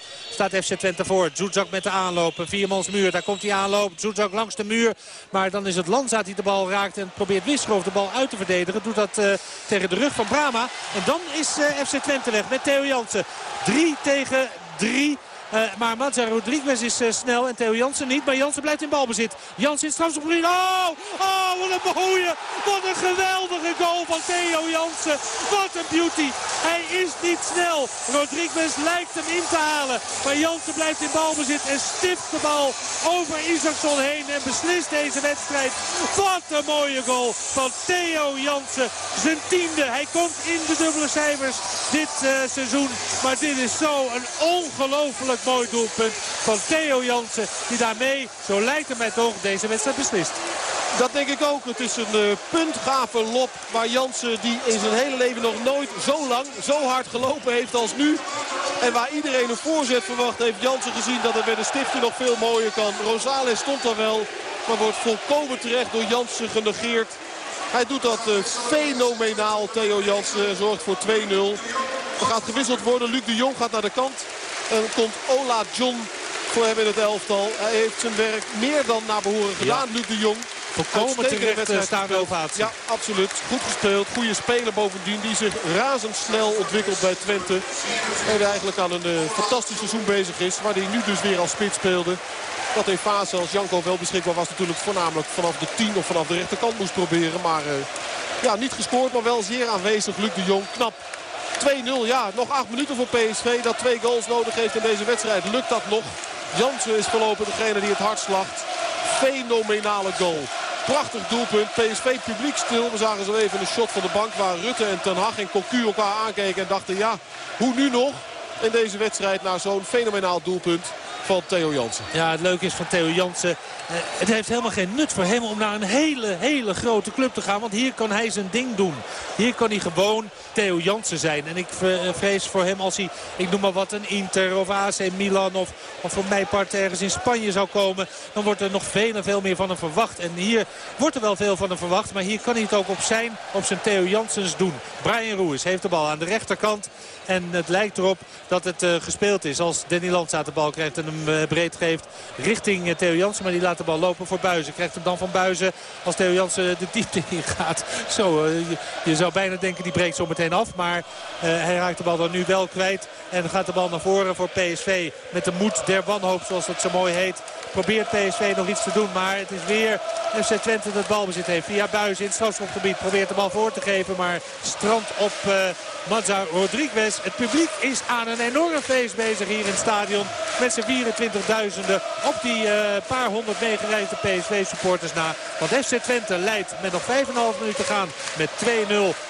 1-0 staat FC Twente voor. Zoetzak met de aanloop. Een viermans muur. Daar komt hij aanloop. Zoetzak langs de muur. Maar dan is het Lanza die de bal raakt. En probeert Wisgerhof de bal uit te verdedigen. Doet dat uh, tegen de rug van Brama. En dan is uh, FC Twente weg met Theo Jansen. 3 tegen 3. Uh, maar Mazza Rodriguez is uh, snel en Theo Jansen niet. Maar Jansen blijft in balbezit. Jansen in strafschopgebied. Oh, oh, wat een mooie. Wat een geweldige goal van Theo Jansen. Wat een beauty. Hij is niet snel. Rodriguez lijkt hem in te halen. Maar Jansen blijft in balbezit en stift de bal over Isaacson heen. En beslist deze wedstrijd. Wat een mooie goal van Theo Jansen. Zijn tiende. Hij komt in de dubbele cijfers dit uh, seizoen. Maar dit is zo een ongelooflijk mooi doelpunt van Theo Jansen. Die daarmee, zo lijkt het mij toch, deze wedstrijd beslist. Dat denk ik ook. Het is een uh, puntgave lop waar Jansen die in zijn hele leven nog nooit zo lang, zo hard gelopen heeft als nu. En waar iedereen een voorzet verwacht heeft Jansen gezien dat het met een stiftje nog veel mooier kan. Rosales stond er wel, maar wordt volkomen terecht door Jansen genegeerd. Hij doet dat uh, fenomenaal. Theo Jansen zorgt voor 2-0. Er gaat gewisseld worden. Luc de Jong gaat naar de kant. En komt Ola John voor hem in het elftal. Hij heeft zijn werk meer dan naar behoren gedaan, ja. Luc de Jong. Volkomen terecht staande ovatie. Ja, absoluut. Goed gespeeld. Goede speler bovendien. Die zich razendsnel ontwikkelt bij Twente. En eigenlijk aan een uh, fantastisch seizoen bezig is. Waar hij nu dus weer als spits speelde. Dat in fase als Janko wel beschikbaar was natuurlijk voornamelijk vanaf de 10 of vanaf de rechterkant moest proberen. Maar uh, ja, niet gescoord, maar wel zeer aanwezig. Luc de Jong knap 2-0, ja, nog 8 minuten voor PSV. Dat twee goals nodig heeft in deze wedstrijd. Lukt dat nog? Jansen is voorlopig degene die het hart slacht. Fenomenale goal. Prachtig doelpunt. PSV publiek stil. We zagen zo even een shot van de bank waar Rutte en Ten Hag en Cocu elkaar aankeken. En dachten, ja, hoe nu nog? In deze wedstrijd naar zo'n fenomenaal doelpunt Theo Jansen. Ja, het leuke is van Theo Jansen. Uh, het heeft helemaal geen nut voor hem om naar een hele, hele grote club te gaan. Want hier kan hij zijn ding doen. Hier kan hij gewoon Theo Jansen zijn. En ik vrees voor hem als hij, ik noem maar wat, een Inter of AC Milan of, of voor mij part ergens in Spanje zou komen. Dan wordt er nog veel en veel meer van hem verwacht. En hier wordt er wel veel van hem verwacht. Maar hier kan hij het ook op zijn, op zijn Theo Jansens doen. Brian Ruiz heeft de bal aan de rechterkant. En het lijkt erop dat het uh, gespeeld is als Danny Landsaat de bal krijgt en hem uh, breed geeft richting uh, Theo Jansen. Maar die laat de bal lopen voor Buizen. Krijgt hem dan van Buizen als Theo Jansen de diepte ingaat. Zo, je, je, zou bijna denken die breekt zo meteen af. Maar hij raakt de bal dan nu wel kwijt. En gaat de bal naar voren voor PSV. Met de moed der wanhoop zoals het zo mooi heet. Probeert PSV nog iets te doen. Maar het is weer FC Twente dat balbezit heeft. Via Buizen in het strafschopgebied. Probeert de bal voor te geven. Maar strand op Mazza Rodriguez. Het publiek is aan een enorm feest bezig hier in het stadion. Met z'n 24.000 op die uh, paar honderd meegereisde PSV-supporters na. Want FC Twente leidt met nog 5,5 minuten gaan met 2-0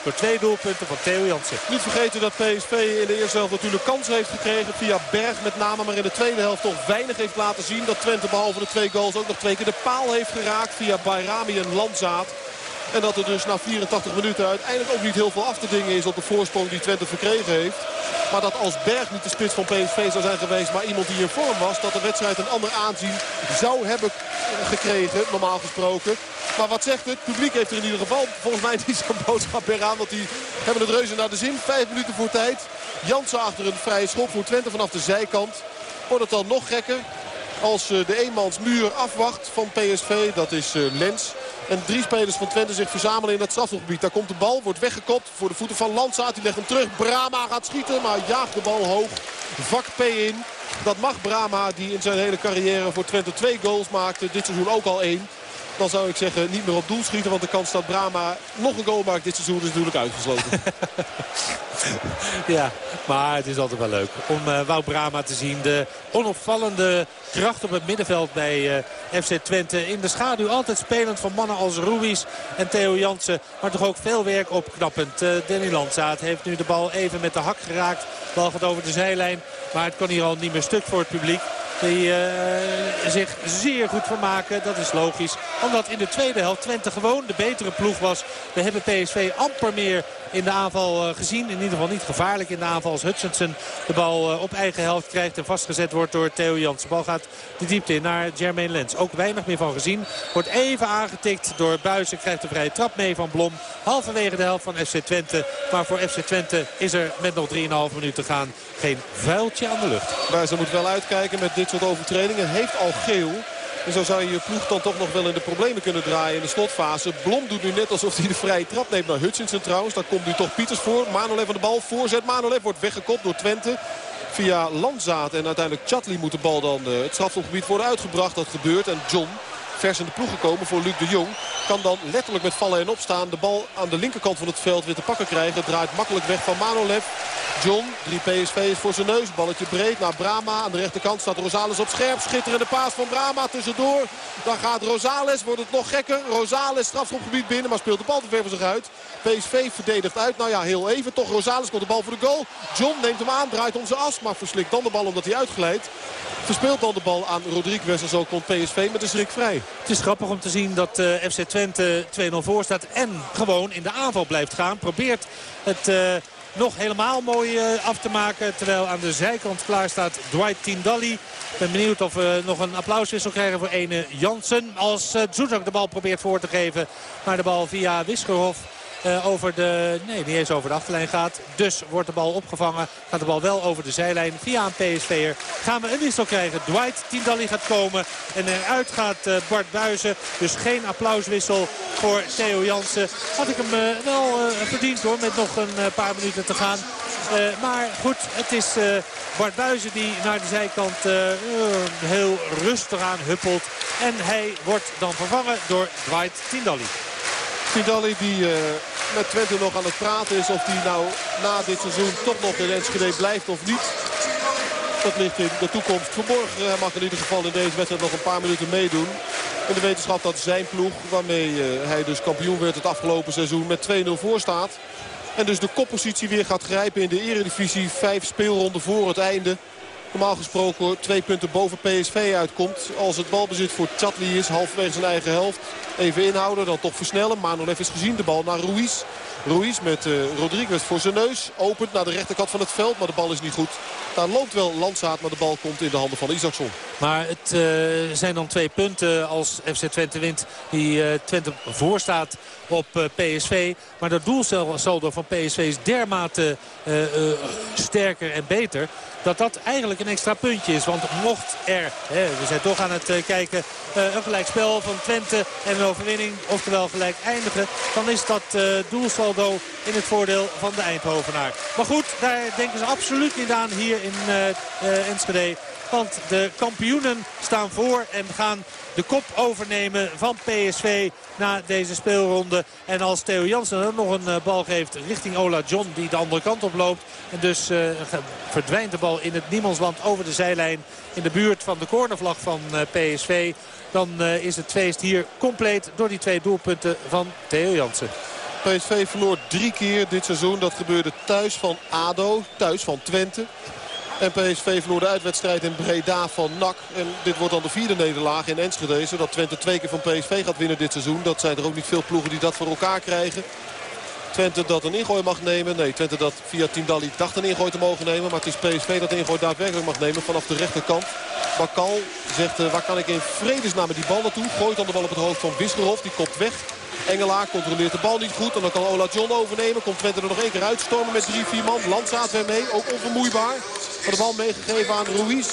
door twee doelpunten van Theo Jansen. Niet vergeten dat PSV in de eerste helft natuurlijk kansen heeft gekregen. Via Berg met name, maar in de tweede helft toch weinig heeft laten zien. Dat Twente behalve de twee goals ook nog twee keer de paal heeft geraakt via Bayrami en Landzaat. En dat er dus na 84 minuten uiteindelijk ook niet heel veel af te dingen is op de voorsprong die Twente verkregen heeft. Maar dat als Berg niet de spits van PSV zou zijn geweest, maar iemand die in vorm was, dat de wedstrijd een ander aanzien zou hebben gekregen, normaal gesproken. Maar wat zegt het? Het publiek heeft er in ieder geval volgens mij niet zo'n boodschap meer aan. Want die hebben het reuze naar de zin. Vijf minuten voor tijd. Jansen achter een vrije schop voor Twente vanaf de zijkant. Wordt het dan nog gekker als eh, de eenmansmuur afwacht van PSV. Dat is eh, Lens. En drie spelers van Twente zich verzamelen in het strafgebied. Daar komt de bal, wordt weggekopt voor de voeten van Landsaat. Die legt hem terug. Brama gaat schieten, maar jaagt de bal hoog. Vak P in. Dat mag Brama, die in zijn hele carrière voor Twente twee goals maakte. Dit seizoen ook al één dan zou ik zeggen niet meer op doel schieten. Want de kans dat Brama nog een goal maakt dit seizoen is natuurlijk uitgesloten. ja, maar het is altijd wel leuk om uh, Wout Brama te zien. De onopvallende kracht op het middenveld bij uh, FC Twente. In de schaduw altijd spelend van mannen als Ruiz en Theo Jansen. Maar toch ook veel werk opknappend. Uh, Danny Landzaat heeft nu de bal even met de hak geraakt. De bal gaat over de zijlijn. Maar het kan hier al niet meer stuk voor het publiek. Die uh, zich zeer goed vermaken. Dat is logisch. Omdat in de tweede helft Twente gewoon de betere ploeg was. We hebben PSV amper meer in de aanval uh, gezien. In ieder geval niet gevaarlijk in de aanval als Hutchinson de bal uh, op eigen helft krijgt. En vastgezet wordt door Theo Jans. De bal gaat de diepte in naar Jermaine Lens. Ook weinig meer van gezien. Wordt even aangetikt door Buizen. Krijgt de vrije trap mee van Blom. Halverwege de helft van FC Twente. Maar voor FC Twente is er met nog 3,5 minuten te gaan geen vuiltje aan de lucht. Ze moet wel uitkijken met dit soort overtredingen. Heeft al geel. En zo zou je je ploeg dan toch nog wel in de problemen kunnen draaien in de slotfase. Blom doet nu net alsof hij de vrije trap neemt naar Hutchinson trouwens. Daar komt nu toch Pieters voor. Manolev aan de bal. Voorzet. Manolev wordt weggekopt door Twente. Via Landzaat en uiteindelijk Chatli moet de bal dan uh, het strafschopgebied worden uitgebracht. Dat gebeurt. En John vers in de ploeg gekomen voor Luc de Jong. Kan dan letterlijk met vallen en opstaan de bal aan de linkerkant van het veld weer te pakken krijgen. Draait makkelijk weg van Manolev. John, drie PSV's voor zijn neus. Balletje breed naar Brama. Aan de rechterkant staat Rosales op scherp. Schitterende paas van Brama tussendoor. Dan gaat Rosales. Wordt het nog gekker. Rosales strafschopgebied binnen. Maar speelt de bal te ver van zich uit. PSV verdedigt uit. Nou ja, heel even. Toch Rosales komt de bal voor de goal. John neemt hem aan. Draait om zijn as. Maar verslikt dan de bal omdat hij uitglijdt. Verspeelt dan de bal aan Rodriguez. En zo komt PSV met de schrik vrij. Het is grappig om te zien dat uh, FC Twente 2-0 voor staat. En gewoon in de aanval blijft gaan. Probeert het... Uh, nog helemaal mooi uh, af te maken. Terwijl aan de zijkant klaar staat Dwight Tindalli. Ik ben benieuwd of we nog een applauswissel krijgen voor ene Jansen. Als Zuzak de bal probeert voor te geven. Maar de bal via Wiskerhof uh, over de... Nee, niet eens over de achterlijn gaat. Dus wordt de bal opgevangen. Gaat de bal wel over de zijlijn via een PSV'er. Gaan we een wissel krijgen. Dwight Tindalli gaat komen. En eruit gaat uh, Bart Buizen. Dus geen applauswissel voor Theo Jansen. Had ik hem uh, wel verdiend hoor. Met nog een paar minuten te gaan. maar goed, het is Bart Buizen die naar de zijkant heel rustig aan huppelt. En hij wordt dan vervangen door Dwight Tindalli. Tindalli die uh, met Twente nog aan het praten is of hij nou na dit seizoen toch nog in Enschede blijft of niet. Dat ligt in de toekomst verborgen. Hij mag in ieder geval in deze wedstrijd nog een paar minuten meedoen. In de wetenschap dat zijn ploeg, waarmee uh, hij dus kampioen werd het afgelopen seizoen, met 2-0 voor staat. En dus de koppositie weer gaat grijpen in de eredivisie. Vijf speelronden voor het einde. Normaal gesproken twee punten boven PSV uitkomt. Als het balbezit voor Chatli is, halverwege zijn eigen helft. Even inhouden, dan toch versnellen. Manolev is gezien, de bal naar Ruiz. Ruiz met uh, Rodriguez voor zijn neus. Opent naar de rechterkant van het veld, maar de bal is niet goed. Daar loopt wel Landsaat, maar de bal komt in de handen van Isaacson. Maar het uh, zijn dan twee punten als FC Twente wint. Die uh, Twente voorstaat op PSV. Maar dat doelsaldo van PSV is dermate sterker en beter dat dat eigenlijk een extra puntje is. Want mocht er, hè, we zijn toch aan het uh, kijken, uh, een gelijkspel van Twente en een overwinning, oftewel gelijk eindigen. Dan is dat uh, doelsaldo in het voordeel van de Eindhovenaar. Maar goed, daar denken ze absoluut niet aan hier in Enschede. Want de kampioenen staan voor en gaan de kop overnemen van PSV na deze speelronde. En als Theo Jansen nog een bal geeft richting Ola John die de andere kant op loopt. En dus uh, verdwijnt de bal in het niemandsland over de zijlijn in de buurt van de cornervlag van uh, PSV. Dan is het feest hier compleet door die twee doelpunten van Theo Jansen. PSV verloor drie keer dit seizoen. Dat gebeurde thuis van ADO, thuis van Twente. En PSV verloor de uitwedstrijd in Breda van NAC. En dit wordt dan de vierde nederlaag in Enschede. Zodat Twente twee keer van PSV gaat winnen dit seizoen. Dat zijn er ook niet veel ploegen die dat voor elkaar krijgen. Twente dat een ingooi mag nemen. Nee, Twente dat via Tindalli dacht een ingooi te mogen nemen. Maar het is PSV dat de ingooi daadwerkelijk mag nemen vanaf de rechterkant. Bakal zegt uh, waar kan ik in vredesnaam met die bal naartoe. Gooit dan de bal op het hoofd van Wisgerhof. Die kopt weg. Engelaar controleert de bal niet goed. En dan kan Ola John overnemen. Komt Twente er nog één keer uitstormen met 3-4 man. Landsaat weer mee. Ook onvermoeibaar. Van de bal meegegeven aan Ruiz.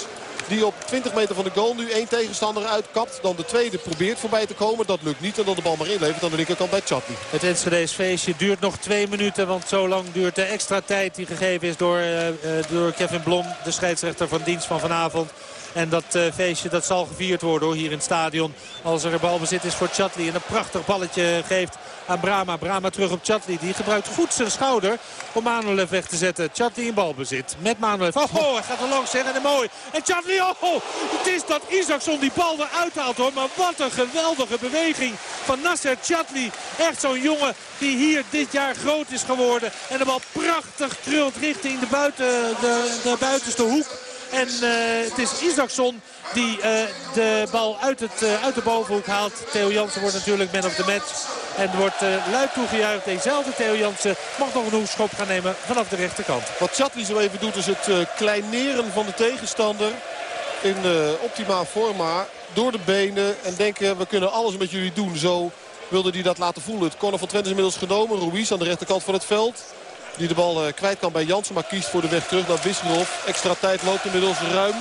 Die op 20 meter van de goal nu één tegenstander uitkapt. Dan de tweede probeert voorbij te komen. Dat lukt niet. En dan de bal maar inlevert aan de linkerkant bij Chatli. Het Enschede's feestje duurt nog twee minuten. Want zo lang duurt de extra tijd die gegeven is door, uh, door Kevin Blom. De scheidsrechter van dienst van vanavond. En dat uh, feestje dat zal gevierd worden hier in het stadion. Als er balbezit is voor Chatli. En een prachtig balletje geeft aan Brama. Brama terug op Chatli. Die gebruikt goed zijn schouder om Manolev weg te zetten. Chatli in balbezit met Manolev. Oh, oh hij gaat er langs. En mooi. En Chatli, oh, oh, het is dat Isaacson die bal eruit haalt hoor. Maar wat een geweldige beweging van Nasser Chatli. Echt zo'n jongen die hier dit jaar groot is geworden. En de bal prachtig trult richting de, buiten, de, de buitenste hoek. En uh, het is Isaacson die uh, de bal uit, het, uh, uit de bovenhoek haalt. Theo Jansen wordt natuurlijk man of the match. En wordt luid toegejuicht. Dezelfde Theo Jansen mag nog een hoekschop gaan nemen vanaf de rechterkant. Wat Chatli zo even doet is het kleineren van de tegenstander. In optimaal forma. Door de benen. En denken we kunnen alles met jullie doen. Zo wilde hij dat laten voelen. Het corner van Twente is inmiddels genomen. Ruiz aan de rechterkant van het veld. Die de bal kwijt kan bij Jansen. Maar kiest voor de weg terug naar Wisselhof. Extra tijd loopt inmiddels ruim.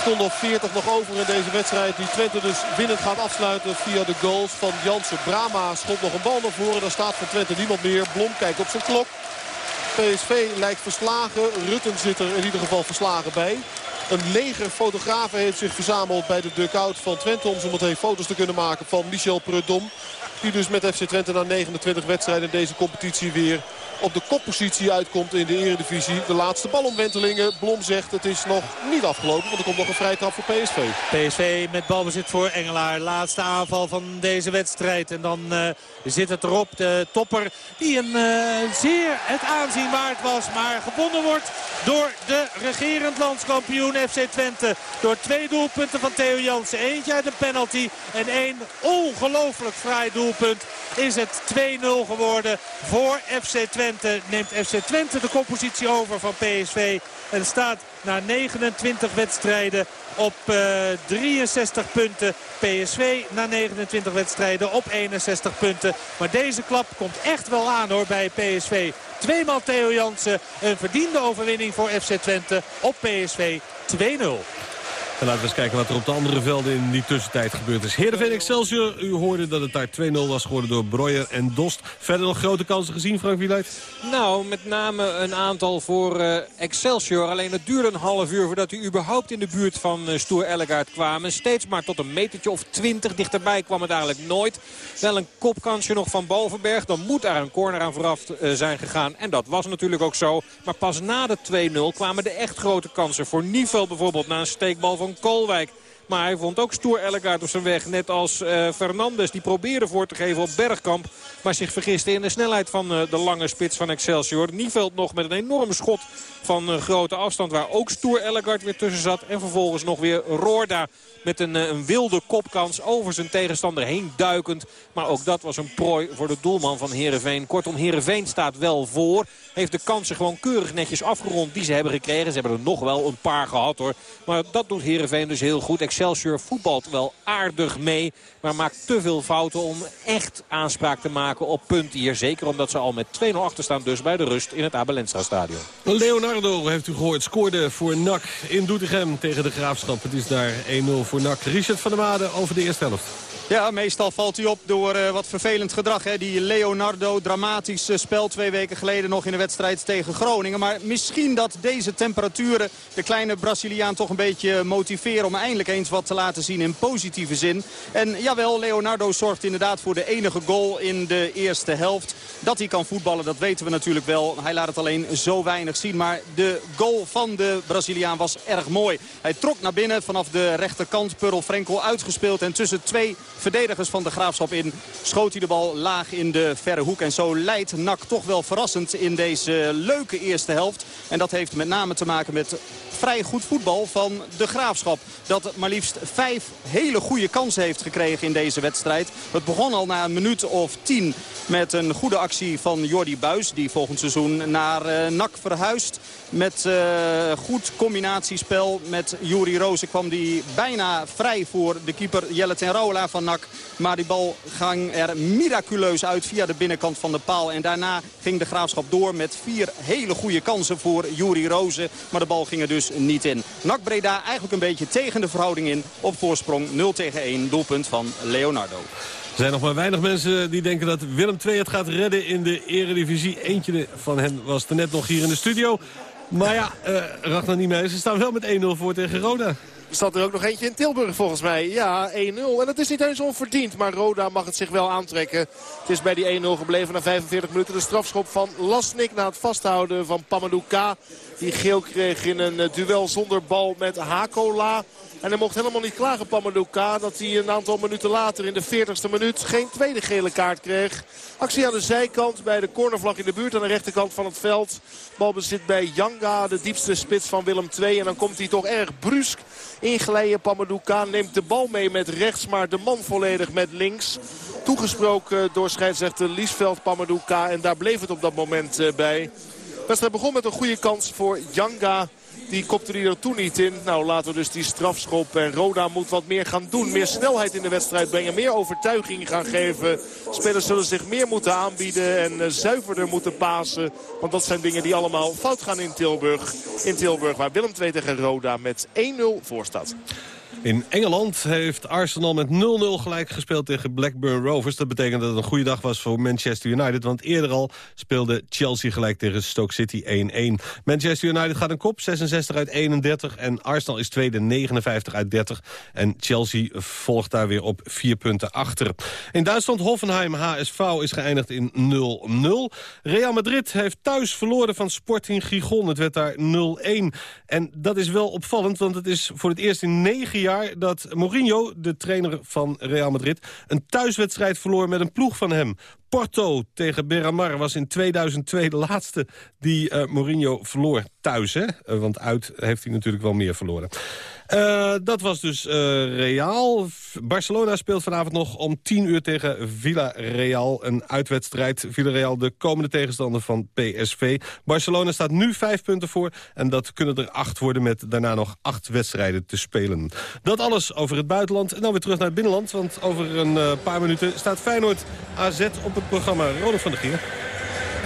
Stond op 40 nog over in deze wedstrijd. Die Twente dus winnend gaat afsluiten via de goals van Jansen. Brama schot nog een bal naar voren. Daar staat van Twente niemand meer. Blom kijkt op zijn klok. PSV lijkt verslagen. Rutten zit er in ieder geval verslagen bij. Een leger fotografen heeft zich verzameld bij de dugout van Twente... om zo meteen foto's te kunnen maken van Michel Prudhomme. Die dus met FC Twente na 29 wedstrijden in deze competitie weer op de koppositie uitkomt in de eredivisie. De laatste balomwentelingen. Blom zegt het is nog niet afgelopen, want er komt nog een vrije trap voor PSV. PSV met balbezit voor Engelaar. Laatste aanval van deze wedstrijd. En dan uh, zit het erop. De topper die een uh, zeer het aanzien waard was. Maar gewonnen wordt door de regerend landskampioen FC Twente. Door twee doelpunten van Theo Jansen. Eentje uit een penalty en één ongelooflijk fraai doelpunt. Is het 2-0 geworden voor FC Twente. Neemt FC Twente de koppositie over van PSV. En staat na 29 wedstrijden op uh, eh, 63 punten. PSV na 29 wedstrijden op 61 punten. Maar deze klap komt echt wel aan hoor bij PSV. Tweemaal Theo Jansen. Een verdiende overwinning voor FC Twente op PSV 2-0. En laten we eens kijken wat er op de andere velden in die tussentijd gebeurd is. Heerenveen Excelsior, u hoorde dat het daar 2-0 was geworden door Breuer en Dost. Verder nog grote kansen gezien, Frank Wieluid? Nou, met name een aantal voor uh, Excelsior. Alleen het duurde een half uur voordat u überhaupt in de buurt van uh, Stoer Ellegaard kwamen. Steeds maar tot een metertje of twintig dichterbij kwam het eigenlijk nooit. Wel een kopkansje nog van Bovenberg. Dan moet daar een corner aan vooraf uh, zijn gegaan. En dat was natuurlijk ook zo. Maar pas na de 2-0 kwamen de echt grote kansen. Voor Nivel bijvoorbeeld na een steekbal van van Kolwijk. Maar hij vond ook Stoer Ellegaard op zijn weg. Net als uh, Fernandes. Die probeerde voor te geven op Bergkamp. Maar zich vergiste in de snelheid van uh, de lange spits van Excelsior. Nieveld nog met een enorme schot van uh, grote afstand. Waar ook Stoer Ellegaard weer tussen zat. En vervolgens nog weer Roorda met een, een, wilde kopkans over zijn tegenstander heen duikend. Maar ook dat was een prooi voor de doelman van Heerenveen. Kortom, Heerenveen staat wel voor. Heeft de kansen gewoon keurig netjes afgerond die ze hebben gekregen. Ze hebben er nog wel een paar gehad hoor. Maar dat doet Heerenveen dus heel goed. Excelsior voetbalt wel aardig mee. Maar maakt te veel fouten om echt aanspraak te maken op punten hier. Zeker omdat ze al met 2-0 achter staan dus bij de rust in het Abelensra stadion. Leonardo, heeft u gehoord, scoorde voor NAC in Doetinchem tegen de Graafschap. Het is daar 1-0 voor NAC. Richard van der Made over de eerste helft. Ja, meestal valt hij op door uh, wat vervelend gedrag. Hè? Die Leonardo, dramatisch uh, spel twee weken geleden nog in de wedstrijd tegen Groningen. Maar misschien dat deze temperaturen de kleine Braziliaan toch een beetje motiveren... om eindelijk eens wat te laten zien in positieve zin. En jawel, Leonardo zorgt inderdaad voor de enige goal in de eerste helft. Dat hij kan voetballen, dat weten we natuurlijk wel. Hij laat het alleen zo weinig zien. Maar de goal van de Braziliaan was erg mooi. Hij trok naar binnen vanaf de rechterkant. Pearl Frenkel uitgespeeld en tussen twee verdedigers van de Graafschap in. Schoot hij de bal laag in de verre hoek. En zo leidt NAC toch wel verrassend in deze leuke eerste helft. En dat heeft met name te maken met vrij goed voetbal van de Graafschap. Dat maar liefst vijf hele goede kansen heeft gekregen in deze wedstrijd. Het begon al na een minuut of tien met een goede actie van Jordi Buis. Die volgend seizoen naar uh, NAC verhuist. Met uh, goed combinatiespel met Juri Rozen kwam die bijna vrij voor de keeper Jelle ten Roola van NAC. Maar die bal ging er miraculeus uit via de binnenkant van de paal. En daarna ging de Graafschap door met vier hele goede kansen voor Juri Rozen. Maar de bal ging er dus niet in. NAC Breda eigenlijk een beetje tegen de verhouding in. Op voorsprong 0 tegen 1 doelpunt van Leonardo. Er zijn nog maar weinig mensen die denken dat Willem II het gaat redden in de eredivisie. Eentje van hen was er net nog hier in de studio. Maar ja, uh, Ragnar mee. ze staan wel met 1-0 voor tegen Roda. Zat er ook nog eentje in Tilburg volgens mij. Ja, 1-0. En dat is niet eens onverdiend. Maar Roda mag het zich wel aantrekken. Het is bij die 1-0 gebleven na 45 minuten. De strafschop van Lasnik na het vasthouden van Pamadou K. Die geel kreeg in een eh, duel zonder bal met Hakola. En hij mocht helemaal niet klagen, Pamadouka, dat hij een aantal minuten later in de 40ste minuut geen tweede gele kaart kreeg. Actie aan de zijkant bij de cornervlag in de buurt aan de rechterkant van het veld. Balbezit bij Janga, de diepste spits van Willem II. En dan komt hij toch erg brusk ingeleiden. Pamadouka neemt de bal mee met rechts, maar de man volledig met links. Toegesproken door scheidsrechter Liesveld Pamadouka. En daar bleef het op dat moment eh, bij. Wedstrijd begon met een goede kans voor Janga. Die kopte hij er toen niet in. Nou, laten we dus die strafschop. En Roda moet wat meer gaan doen. Meer snelheid in de wedstrijd brengen. Meer overtuiging gaan geven. Spelers zullen zich meer moeten aanbieden. En uh, zuiverder moeten pasen. Want dat zijn dingen die allemaal fout gaan in Tilburg. In Tilburg waar Willem II tegen Roda met 1-0 voor staat. In Engeland heeft Arsenal met 0-0 gelijk gespeeld tegen Blackburn Rovers. Dat betekent dat het een goede dag was voor Manchester United. Want eerder al speelde Chelsea gelijk tegen Stoke City 1-1. Manchester United gaat een kop, 66 uit 31. En Arsenal is tweede, 59 uit 30. En Chelsea volgt daar weer op vier punten achter. In Duitsland Hoffenheim HSV is geëindigd in 0-0. Real Madrid heeft thuis verloren van Sporting Gijon. Het werd daar 0-1. En dat is wel opvallend, want het is voor het eerst in negen jaar dat Mourinho, de trainer van Real Madrid... een thuiswedstrijd verloor met een ploeg van hem. Porto tegen Beramar was in 2002 de laatste die uh, Mourinho verloor thuis. Hè? Uh, want uit heeft hij natuurlijk wel meer verloren. Uh, dat was dus Real. Barcelona speelt vanavond nog om 10 uur tegen Villarreal. Een uitwedstrijd. Villarreal de komende tegenstander van PSV. Barcelona staat nu vijf punten voor. En dat kunnen er acht worden met daarna nog acht wedstrijden te spelen. Dat alles over het buitenland. En dan weer terug naar het binnenland. Want over een paar minuten staat Feyenoord AZ op het programma. Ronald van der Gier.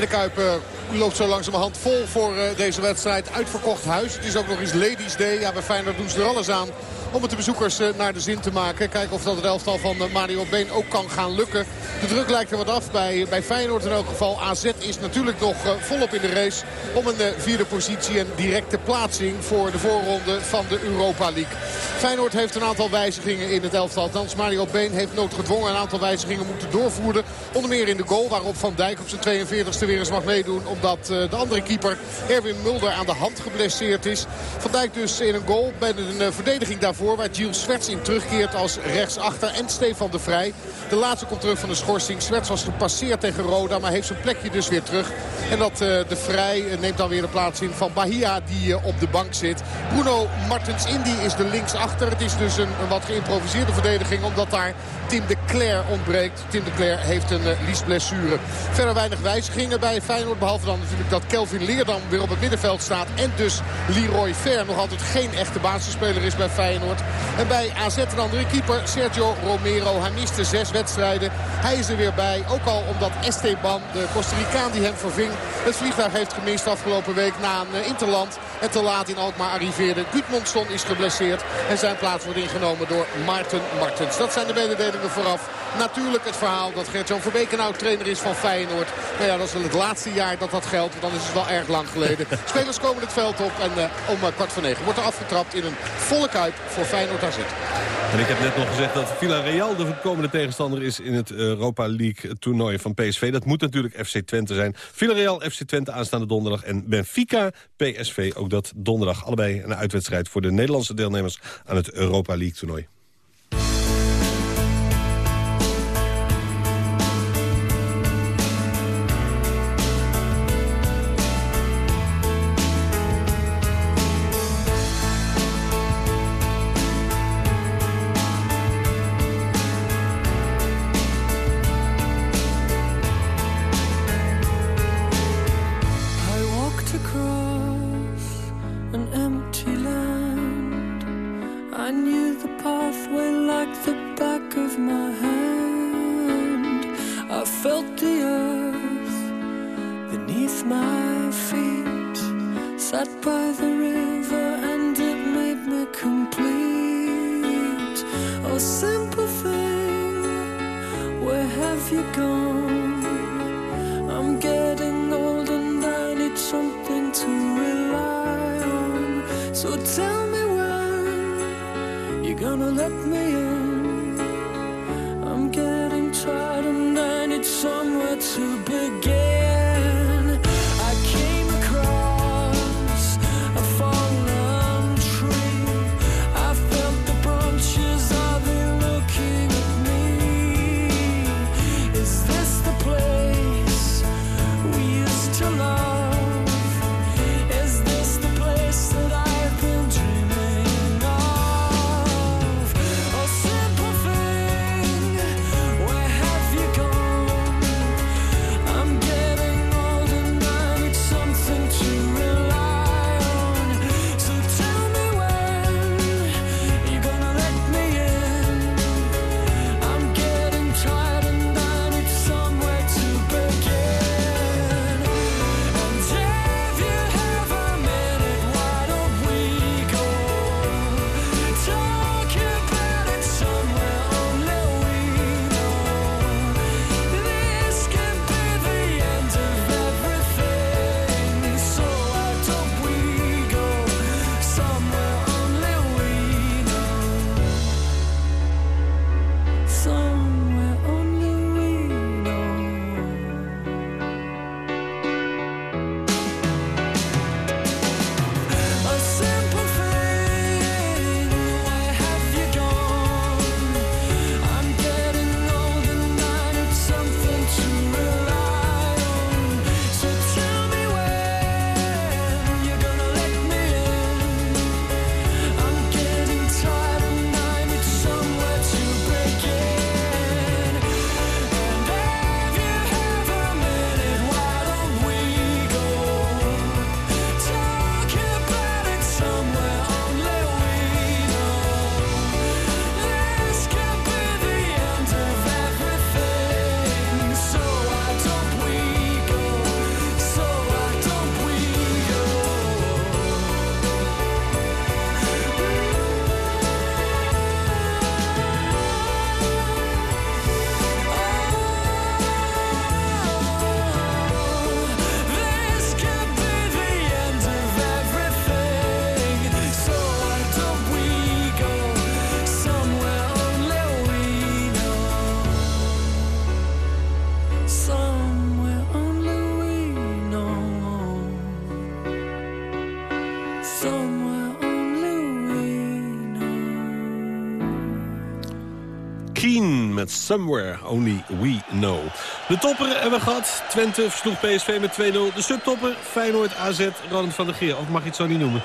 de Kuip uh, loopt zo langzamerhand vol voor uh, deze wedstrijd. Uitverkocht huis. Het is ook nog eens Ladies Day. Ja, bij Feyenoord doen ze er alles aan om het de bezoekers uh, naar de zin te maken. Kijken of dat het elftal van Mario Been ook kan gaan lukken. De druk lijkt er wat af bij, bij Feyenoord in elk geval. AZ is natuurlijk nog volop in de race om een vierde positie en directe plaatsing voor de voorronde van de Europa League. Feyenoord heeft een aantal wijzigingen in het elftal. Althans, Mario Been heeft noodgedwongen een aantal wijzigingen moeten doorvoeren. Onder meer in de goal waarop Van Dijk op zijn 42e weer eens mag meedoen. Omdat de andere keeper Erwin Mulder aan de hand geblesseerd is. Van Dijk dus in een goal bij een verdediging daarvoor. Waar Gilles Swerts in terugkeert als rechtsachter. En Stefan de Vrij. De laatste komt terug van de schorsing. Swerts was gepasseerd tegen Roda. Maar heeft zijn plekje dus weer terug. En dat uh, de Vrij neemt dan weer de plaats in van Bahia die op de bank zit. Bruno Martens Indy is de linksachter achter. Het is dus een, een wat geïmproviseerde verdediging. Omdat daar Tim de Cler ontbreekt. Tim de Cler heeft een uh, liesblessure. Verder weinig wijzigingen bij Feyenoord. Behalve dan natuurlijk dat Kelvin Leerdam weer op het middenveld staat. En dus Leroy Fer nog altijd geen echte basisspeler is bij Feyenoord. En bij AZ een andere keeper Sergio Romero. Hij miste zes wedstrijden. Hij is er weer bij. Ook al omdat Esteban, de Costa Ricaan die hem verving... het vliegtuig heeft gemist afgelopen week na een uh, interland. En te laat in Alkmaar arriveerde. Gudmundsson is geblesseerd. En zijn plaats wordt ingenomen door Maarten Martens. Dat zijn de mededelingen vooraf. Natuurlijk het verhaal dat Gert-Jan Verbeek nou trainer is van Feyenoord. Nou ja, dat is wel het laatste jaar dat dat geldt. Want dan is het wel erg lang geleden. Spelers komen het veld op. En uh, om uh, kwart voor negen wordt er afgetrapt in een volle kuip voor Feyenoord AZ. En ik heb net nog gezegd dat Villarreal de komende tegenstander is in het Europa League toernooi van PSV. Dat moet natuurlijk FC Twente zijn. Villarreal, FC Twente aanstaande donderdag. En Benfica, PSV ook dat donderdag. Allebei een uitwedstrijd voor de Nederlandse deelnemers aan het Europa League toernooi. Somewhere Only We Know. De topper hebben we gehad. Twente versloeg PSV met 2-0. De subtopper Feyenoord AZ Ronald van der Geer. Of mag je het zo niet noemen?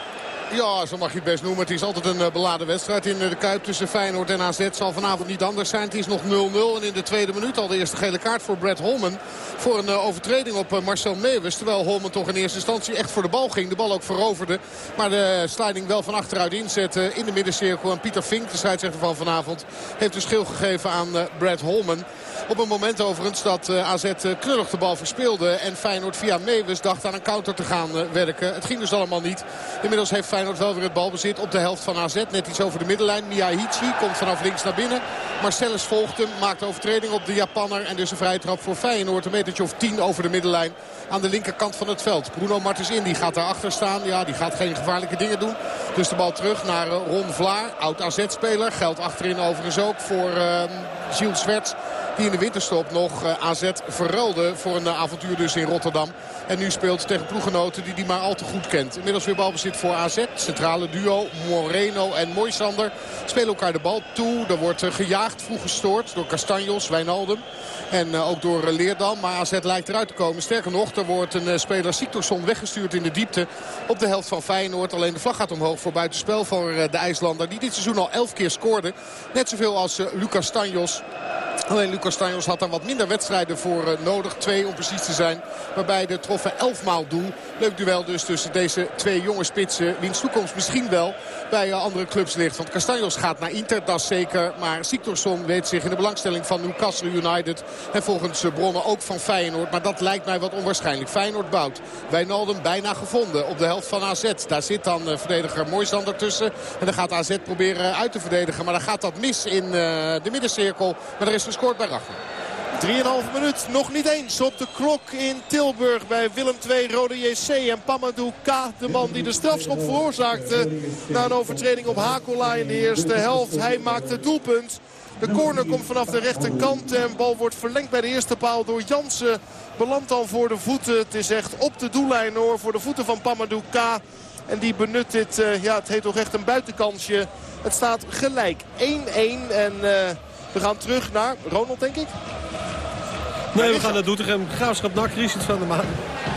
Ja, zo mag je het best noemen. Het is altijd een eh, beladen wedstrijd in eh, de Kuip tussen Feyenoord en AZ. zal vanavond niet anders zijn. Het is nog 0-0 en in de tweede minuut al de eerste gele kaart voor Brad Holman. Voor een eh, overtreding op Marcel Meeuwis. Terwijl Holman toch in eerste instantie echt voor de bal ging. De bal ook veroverde. Maar de sliding wel van achteruit inzette in de middencirkel. En Pieter Fink, de scheidsrechter van vanavond, heeft een schil gegeven aan Brad Holman. Op een moment overigens dat eh, AZ eh, knullig de bal verspeelde. En Feyenoord via Meeuwis dacht aan een counter te gaan eh, werken. Het ging dus allemaal niet. Inmiddels heeft Feyenoord wel weer het balbezit op de helft van AZ. Net iets over de middenlijn. Miyahichi komt vanaf links naar binnen. Marcellus volgt hem. Maakt overtreding op de Japanner. En dus een vrije trap voor Feyenoord. Een metertje of 10 over de middenlijn. Aan de linkerkant van het veld. Bruno Martens in. Die gaat daarachter staan. Ja, die gaat geen gevaarlijke dingen doen. Dus de bal terug naar Ron Vlaar. Oud AZ-speler. Geldt achterin overigens ook voor uh, Gilles Zwerts. Die in de winterstop nog uh, AZ verruilde voor een uh, avontuur dus in Rotterdam. En nu speelt tegen ploeggenoten die hij maar al te goed kent. Inmiddels weer balbezit voor AZ. Centrale duo Moreno en Moisander spelen elkaar de bal toe. Er wordt uh, gejaagd, vroeg gestoord door Castanjos, Wijnaldum. En ook door Leerdam. Maar AZ lijkt eruit te komen. Sterker nog, er wordt een speler Siktorsson weggestuurd in de diepte. Op de helft van Feyenoord. Alleen de vlag gaat omhoog voor buitenspel voor de IJslander. Die dit seizoen al elf keer scoorde. Net zoveel als Lucas Stanjos. Alleen Lucas Stanjos had daar wat minder wedstrijden voor eh, nodig. Twee om precies te zijn. Waarbij de troffen elfmaal doel. Leuk duel dus tussen deze twee jonge spitsen. Wiens toekomst misschien wel bij eh, andere clubs ligt. Want Castanjos gaat naar Inter, dat zeker. Maar Siktorsson weet zich in de belangstelling van Newcastle United. En volgens eh, bronnen ook van Feyenoord. Maar dat lijkt mij wat onwaarschijnlijk. Feyenoord bouwt. Wijnaldum bijna gevonden op de helft van AZ. Daar zit dan verdediger Moisan ertussen. En dan gaat AZ proberen uit te verdedigen. Maar dan gaat dat mis in de middencirkel. Maar er is gescoord bij Rachel. 3,5 minuut, nog niet eens op de klok in Tilburg bij Willem II Rode JC. En Pamadou K, de man die de strafschop veroorzaakte na een overtreding op Hakola in de eerste helft. Hij maakt het doelpunt. De corner komt vanaf de rechterkant en bal wordt verlengd bij de eerste paal door Jansen. Belandt dan voor de voeten. Het is echt op de doellijn hoor, voor de voeten van Pamadou K. En die benut dit, uh, ja het heet toch echt een buitenkansje. Het staat gelijk 1-1 en... Uh, we gaan terug naar Ronald, denk ik. Nee, we gaan naar Doetinchem. Graafschap NAC, Richard van der Maan.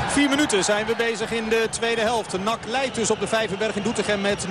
Vier minuten zijn we bezig in de tweede helft. NAC leidt dus op de Vijverberg in Doetinchem met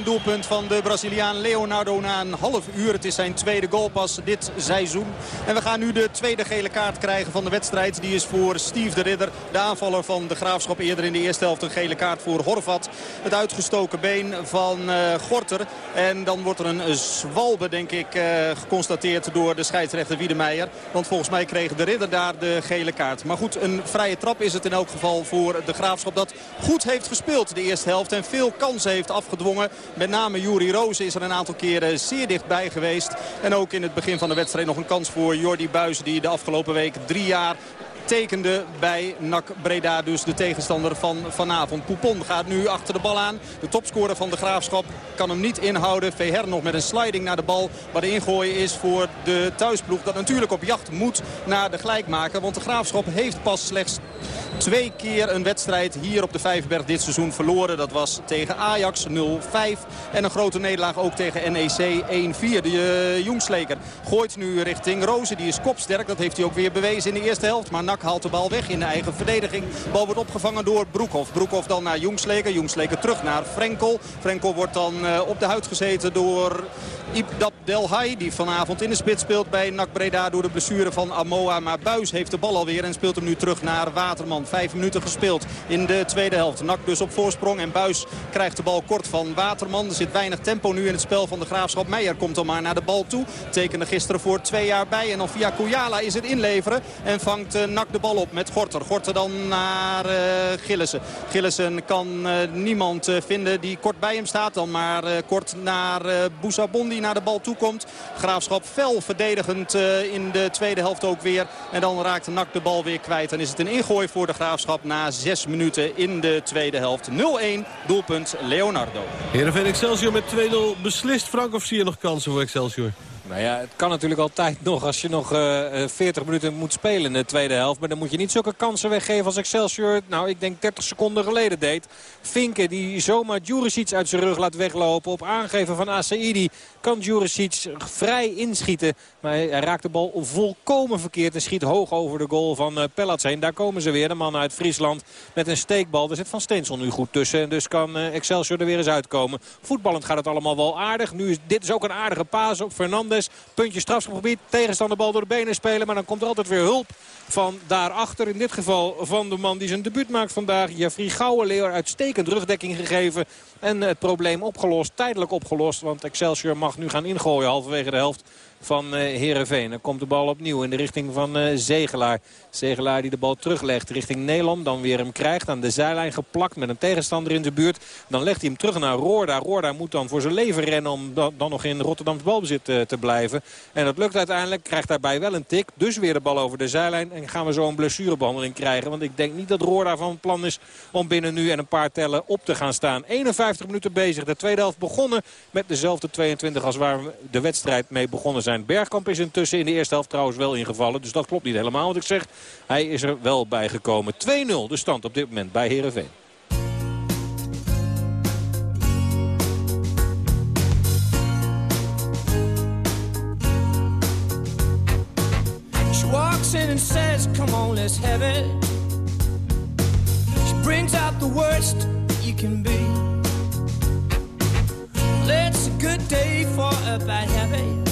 0-1 doelpunt van de Braziliaan Leonardo na een half uur. Het is zijn tweede goalpas dit seizoen. En we gaan nu de tweede gele kaart krijgen van de wedstrijd. Die is voor Steve de Ridder, de aanvaller van de Graafschap. Eerder in de eerste helft een gele kaart voor Horvat. Het uitgestoken been van uh, Gorter. En dan wordt er een zwalbe, denk ik, uh, geconstateerd door de scheidsrechter Wiedemeijer. Want volgens mij kreeg de Ridder daar de gele kaart. Maar goed, een vrije trap is het in elk geval voor de Graafschap. Dat goed heeft gespeeld de eerste helft en veel kansen heeft afgedwongen. Met name Juri Roos is er een aantal keren zeer dichtbij geweest. En ook in het begin van de wedstrijd nog een kans voor Jordi Buis. Die de afgelopen week drie jaar tekende bij NAC Breda. Dus de tegenstander van vanavond. Poupon gaat nu achter de bal aan. De topscorer van de Graafschap kan hem niet inhouden. Veher nog met een sliding naar de bal. Maar de ingooi is voor de thuisploeg. Dat natuurlijk op jacht moet naar de gelijkmaker. Want de Graafschap heeft pas slechts twee keer een wedstrijd hier op de Vijverberg dit seizoen verloren. Dat was tegen Ajax 0-5. En een grote nederlaag ook tegen NEC 1-4. De uh, Jongsleker gooit nu richting Rozen. Die is kopsterk. Dat heeft hij ook weer bewezen in de eerste helft. Maar Nak haalt de bal weg in de eigen verdediging. De bal wordt opgevangen door Broekhoff. Broekhoff dan naar Jongsleker. Jongsleker terug naar Frenkel. Frenkel wordt dan uh, op de huid gezeten door Ibdab Delhai. Die vanavond in de spits speelt bij NAC Breda door de blessure van Amoa. Maar Buis heeft de bal alweer en speelt hem nu terug naar Waterman. Vijf minuten gespeeld in de tweede helft. NAC dus op voorsprong en Buis krijgt de bal kort van Waterman. Er zit weinig tempo nu in het spel van de Graafschap. Meijer komt dan maar naar de bal toe. Tekende gisteren voor twee jaar bij. En dan via Koyala is het inleveren. En vangt uh, NAC de bal op met Gorter. Gorter dan naar uh, Gillissen. Gillissen kan uh, niemand vinden die kort bij hem staat. Dan maar kort naar uh, Boussabon die naar de bal toe komt. Graafschap fel verdedigend in de tweede helft ook weer. En dan raakt NAC de bal weer kwijt. En is het een ingooi voor de Graafschap na zes minuten in de tweede helft. 0-1 doelpunt Leonardo. Heerenveen Excelsior met 2-0 beslist. Frank of zie je nog kansen voor Excelsior? Nou ja, het kan natuurlijk altijd nog als je nog uh, 40 minuten moet spelen in de tweede helft. Maar dan moet je niet zulke kansen weggeven als Excelsior, nou ik denk 30 seconden geleden deed. Vinken die zomaar Juricic uit zijn rug laat weglopen. Op aangeven van Asaidi kan Juricic vrij inschieten. Maar hij raakt de bal volkomen verkeerd en schiet hoog over de goal van uh, Pellats heen. Daar komen ze weer, de man uit Friesland met een steekbal. Er zit Van Steensel nu goed tussen. En dus kan Excelsior er weer eens uitkomen. Voetballend gaat het allemaal wel aardig. Nu is dit is ook een aardige paas op Fernandes. Puntje strafschopgebied. Tegenstander bal door de benen spelen. Maar dan komt er altijd weer hulp van daarachter. In dit geval van de man die zijn debuut maakt vandaag. Jeffrey Gouwenleer uitstekend rugdekking gegeven. En het probleem opgelost. Tijdelijk opgelost. Want Excelsior mag nu gaan ingooien halverwege de helft van uh, Heerenveen. Dan komt de bal opnieuw in de richting van uh, Zegelaar. Zegelaar die de bal teruglegt richting Nederland. Dan weer hem krijgt aan de zijlijn geplakt met een tegenstander in de buurt. Dan legt hij hem terug naar Roorda. Roorda moet dan voor zijn leven rennen om dan nog in Rotterdams balbezit uh, te blijven. En dat lukt uiteindelijk. Krijgt daarbij wel een tik. Dus weer de bal over de zijlijn. En gaan we zo een blessurebehandeling krijgen. Want ik denk niet dat Roorda van plan is om binnen nu en een paar tellen op te gaan staan. 51 minuten bezig. De tweede helft begonnen met dezelfde 22 als waar we de wedstrijd mee begonnen zijn. Bergkamp is intussen in de eerste helft trouwens wel ingevallen. Dus dat klopt niet helemaal wat ik zeg. Hij is er wel bij gekomen. 2-0 de stand op dit moment bij in and says, on, let's have it. She brings out the worst you can be. It's a good day for a bad habit.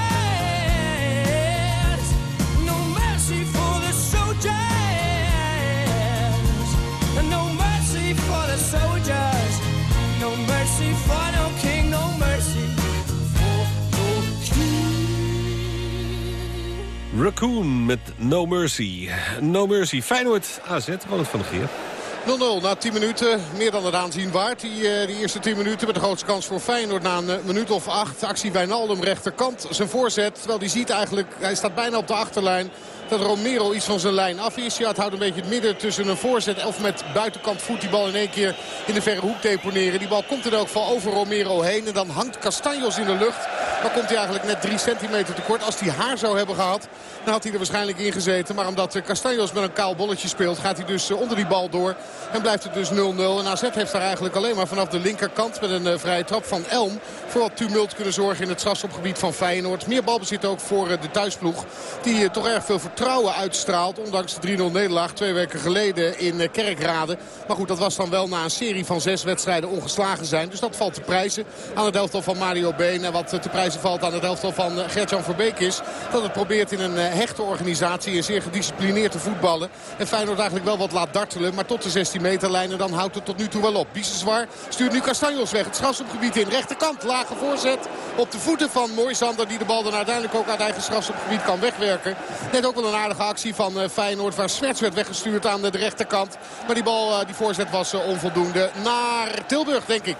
Raccoon met No Mercy. No Mercy. Feyenoord AZ. Ronald van der Geer. 0-0 na 10 minuten. Meer dan het aanzien waard. Die, eh, eerste 10 minuten met de grootste kans voor Feyenoord na een eh, minuut of acht. Actie bij Naldum rechterkant. Zijn voorzet. Terwijl hij ziet eigenlijk, hij staat bijna op de achterlijn. Dat Romero iets van zijn lijn af is. Ja, het houdt een beetje het midden tussen een voorzet of met buitenkant voet die bal in één keer in de verre hoek deponeren. Die bal komt in elk geval over Romero heen. En dan hangt Castanjos in de lucht. Maar komt hij eigenlijk net 3 centimeter tekort. Als hij haar zou hebben gehad, dan had hij er waarschijnlijk in gezeten. Maar omdat eh, Castanjos met een kaal bolletje speelt, gaat hij dus eh, onder die bal door. En blijft het dus 0-0. En AZ heeft daar eigenlijk alleen maar vanaf de linkerkant met een eh, vrije trap van Elm... voor wat tumult kunnen zorgen in het strafschopgebied van Feyenoord. Meer balbezit ook voor de thuisploeg. Die toch erg veel vertrouwen uitstraalt. Ondanks de 3-0 nederlaag twee weken geleden in eh, Kerkrade. Maar goed, dat was dan wel na een serie van zes wedstrijden ongeslagen zijn. Dus dat valt te prijzen aan het elftal van Mario Been. En wat te prijzen valt aan het elftal van eh, Gert-Jan Verbeek is... dat het probeert in een eh, hechte organisatie en zeer gedisciplineerd te voetballen. En Feyenoord eigenlijk wel wat laat dartelen. Maar tot de 16 meterlijn en dan houdt het tot nu toe wel op. Biesenswaar stuurt nu Castanjos weg. Het strafschopgebied in. Rechterkant, lage voorzet op de voeten van Moisander. Die de bal dan uiteindelijk ook uit eigen strafschopgebied kan wegwerken. Net ook wel aardige actie van eh, Feyenoord. Waar Smerts werd weggestuurd aan de rechterkant. Maar die bal, eh, die voorzet was eh, onvoldoende. Naar Tilburg, denk ik.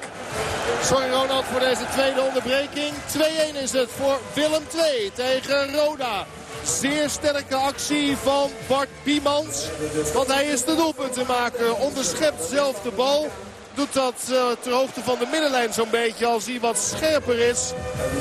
Sorry Ronald voor deze tweede onderbreking. 2-1 is het voor Willem 2 tegen Roda. Zeer sterke actie van Bart Biemans. Want hij is de doelpuntenmaker. Onderschept zelf de bal. Doet dat uh, ter hoogte van de middenlijn zo'n beetje. Als hij wat scherper is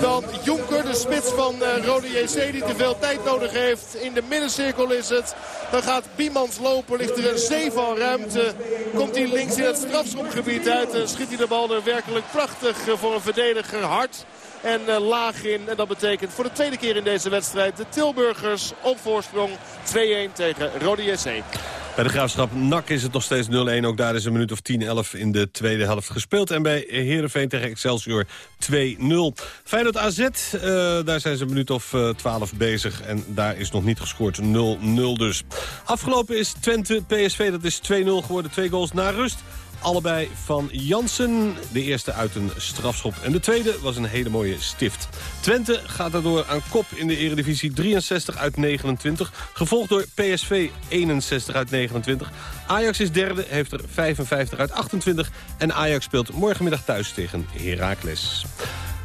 dan Jonker, de spits van uh, Rode JC. Die te veel tijd nodig heeft. In de middencirkel is het. Dan gaat Biemans lopen. Ligt er een zee van ruimte. Komt hij links in het strafschopgebied uit. En schiet hij de bal er werkelijk prachtig uh, voor een verdediger hard en laag in. En dat betekent voor de tweede keer in deze wedstrijd de Tilburgers op voorsprong 2-1 tegen Rode JC. Bij de Graafschap NAC is het nog steeds 0-1. Ook daar is een minuut of 10, 11 in de tweede helft gespeeld. En bij Heerenveen tegen Excelsior 2-0. Feyenoord AZ, uh, daar zijn ze een minuut of uh, 12 bezig. En daar is nog niet gescoord. 0-0 dus. Afgelopen is Twente PSV, dat is 2-0 geworden. Twee goals na rust. Allebei van Jansen. De eerste uit een strafschop. En de tweede was een hele mooie stift. Twente gaat daardoor aan kop in de eredivisie 63 uit 29. Gevolgd door PSV 61 uit 29. Ajax is derde, heeft er 55 uit 28. En Ajax speelt morgenmiddag thuis tegen Heracles.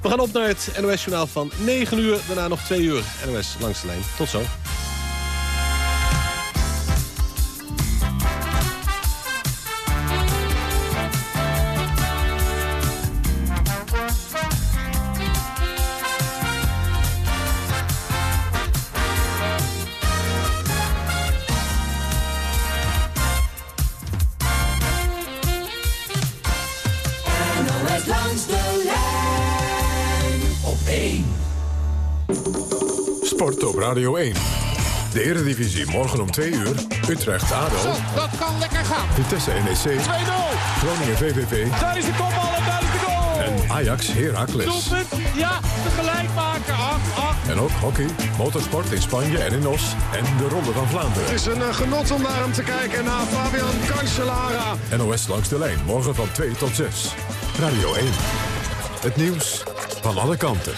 We gaan op naar het NOS-journaal van 9 uur. Daarna nog 2 uur NOS langs de lijn. Tot zo. Radio 1. De Eredivisie morgen om 2 uur. Utrecht ADO. Zo, dat kan lekker gaan. Vitesse NEC. 2-0. Groningen VVV. Daar is de kopbal en daar is de goal. En Ajax Heracles. Doelpunt, ja, tegelijk maken. Ach, ach. En ook hockey, motorsport in Spanje en in Os. En de Ronde van Vlaanderen. Het is een eh, genot om naar hem te kijken naar Fabian Cancellara. NOS langs de lijn, morgen van 2 tot 6. Radio 1. Het nieuws van alle kanten.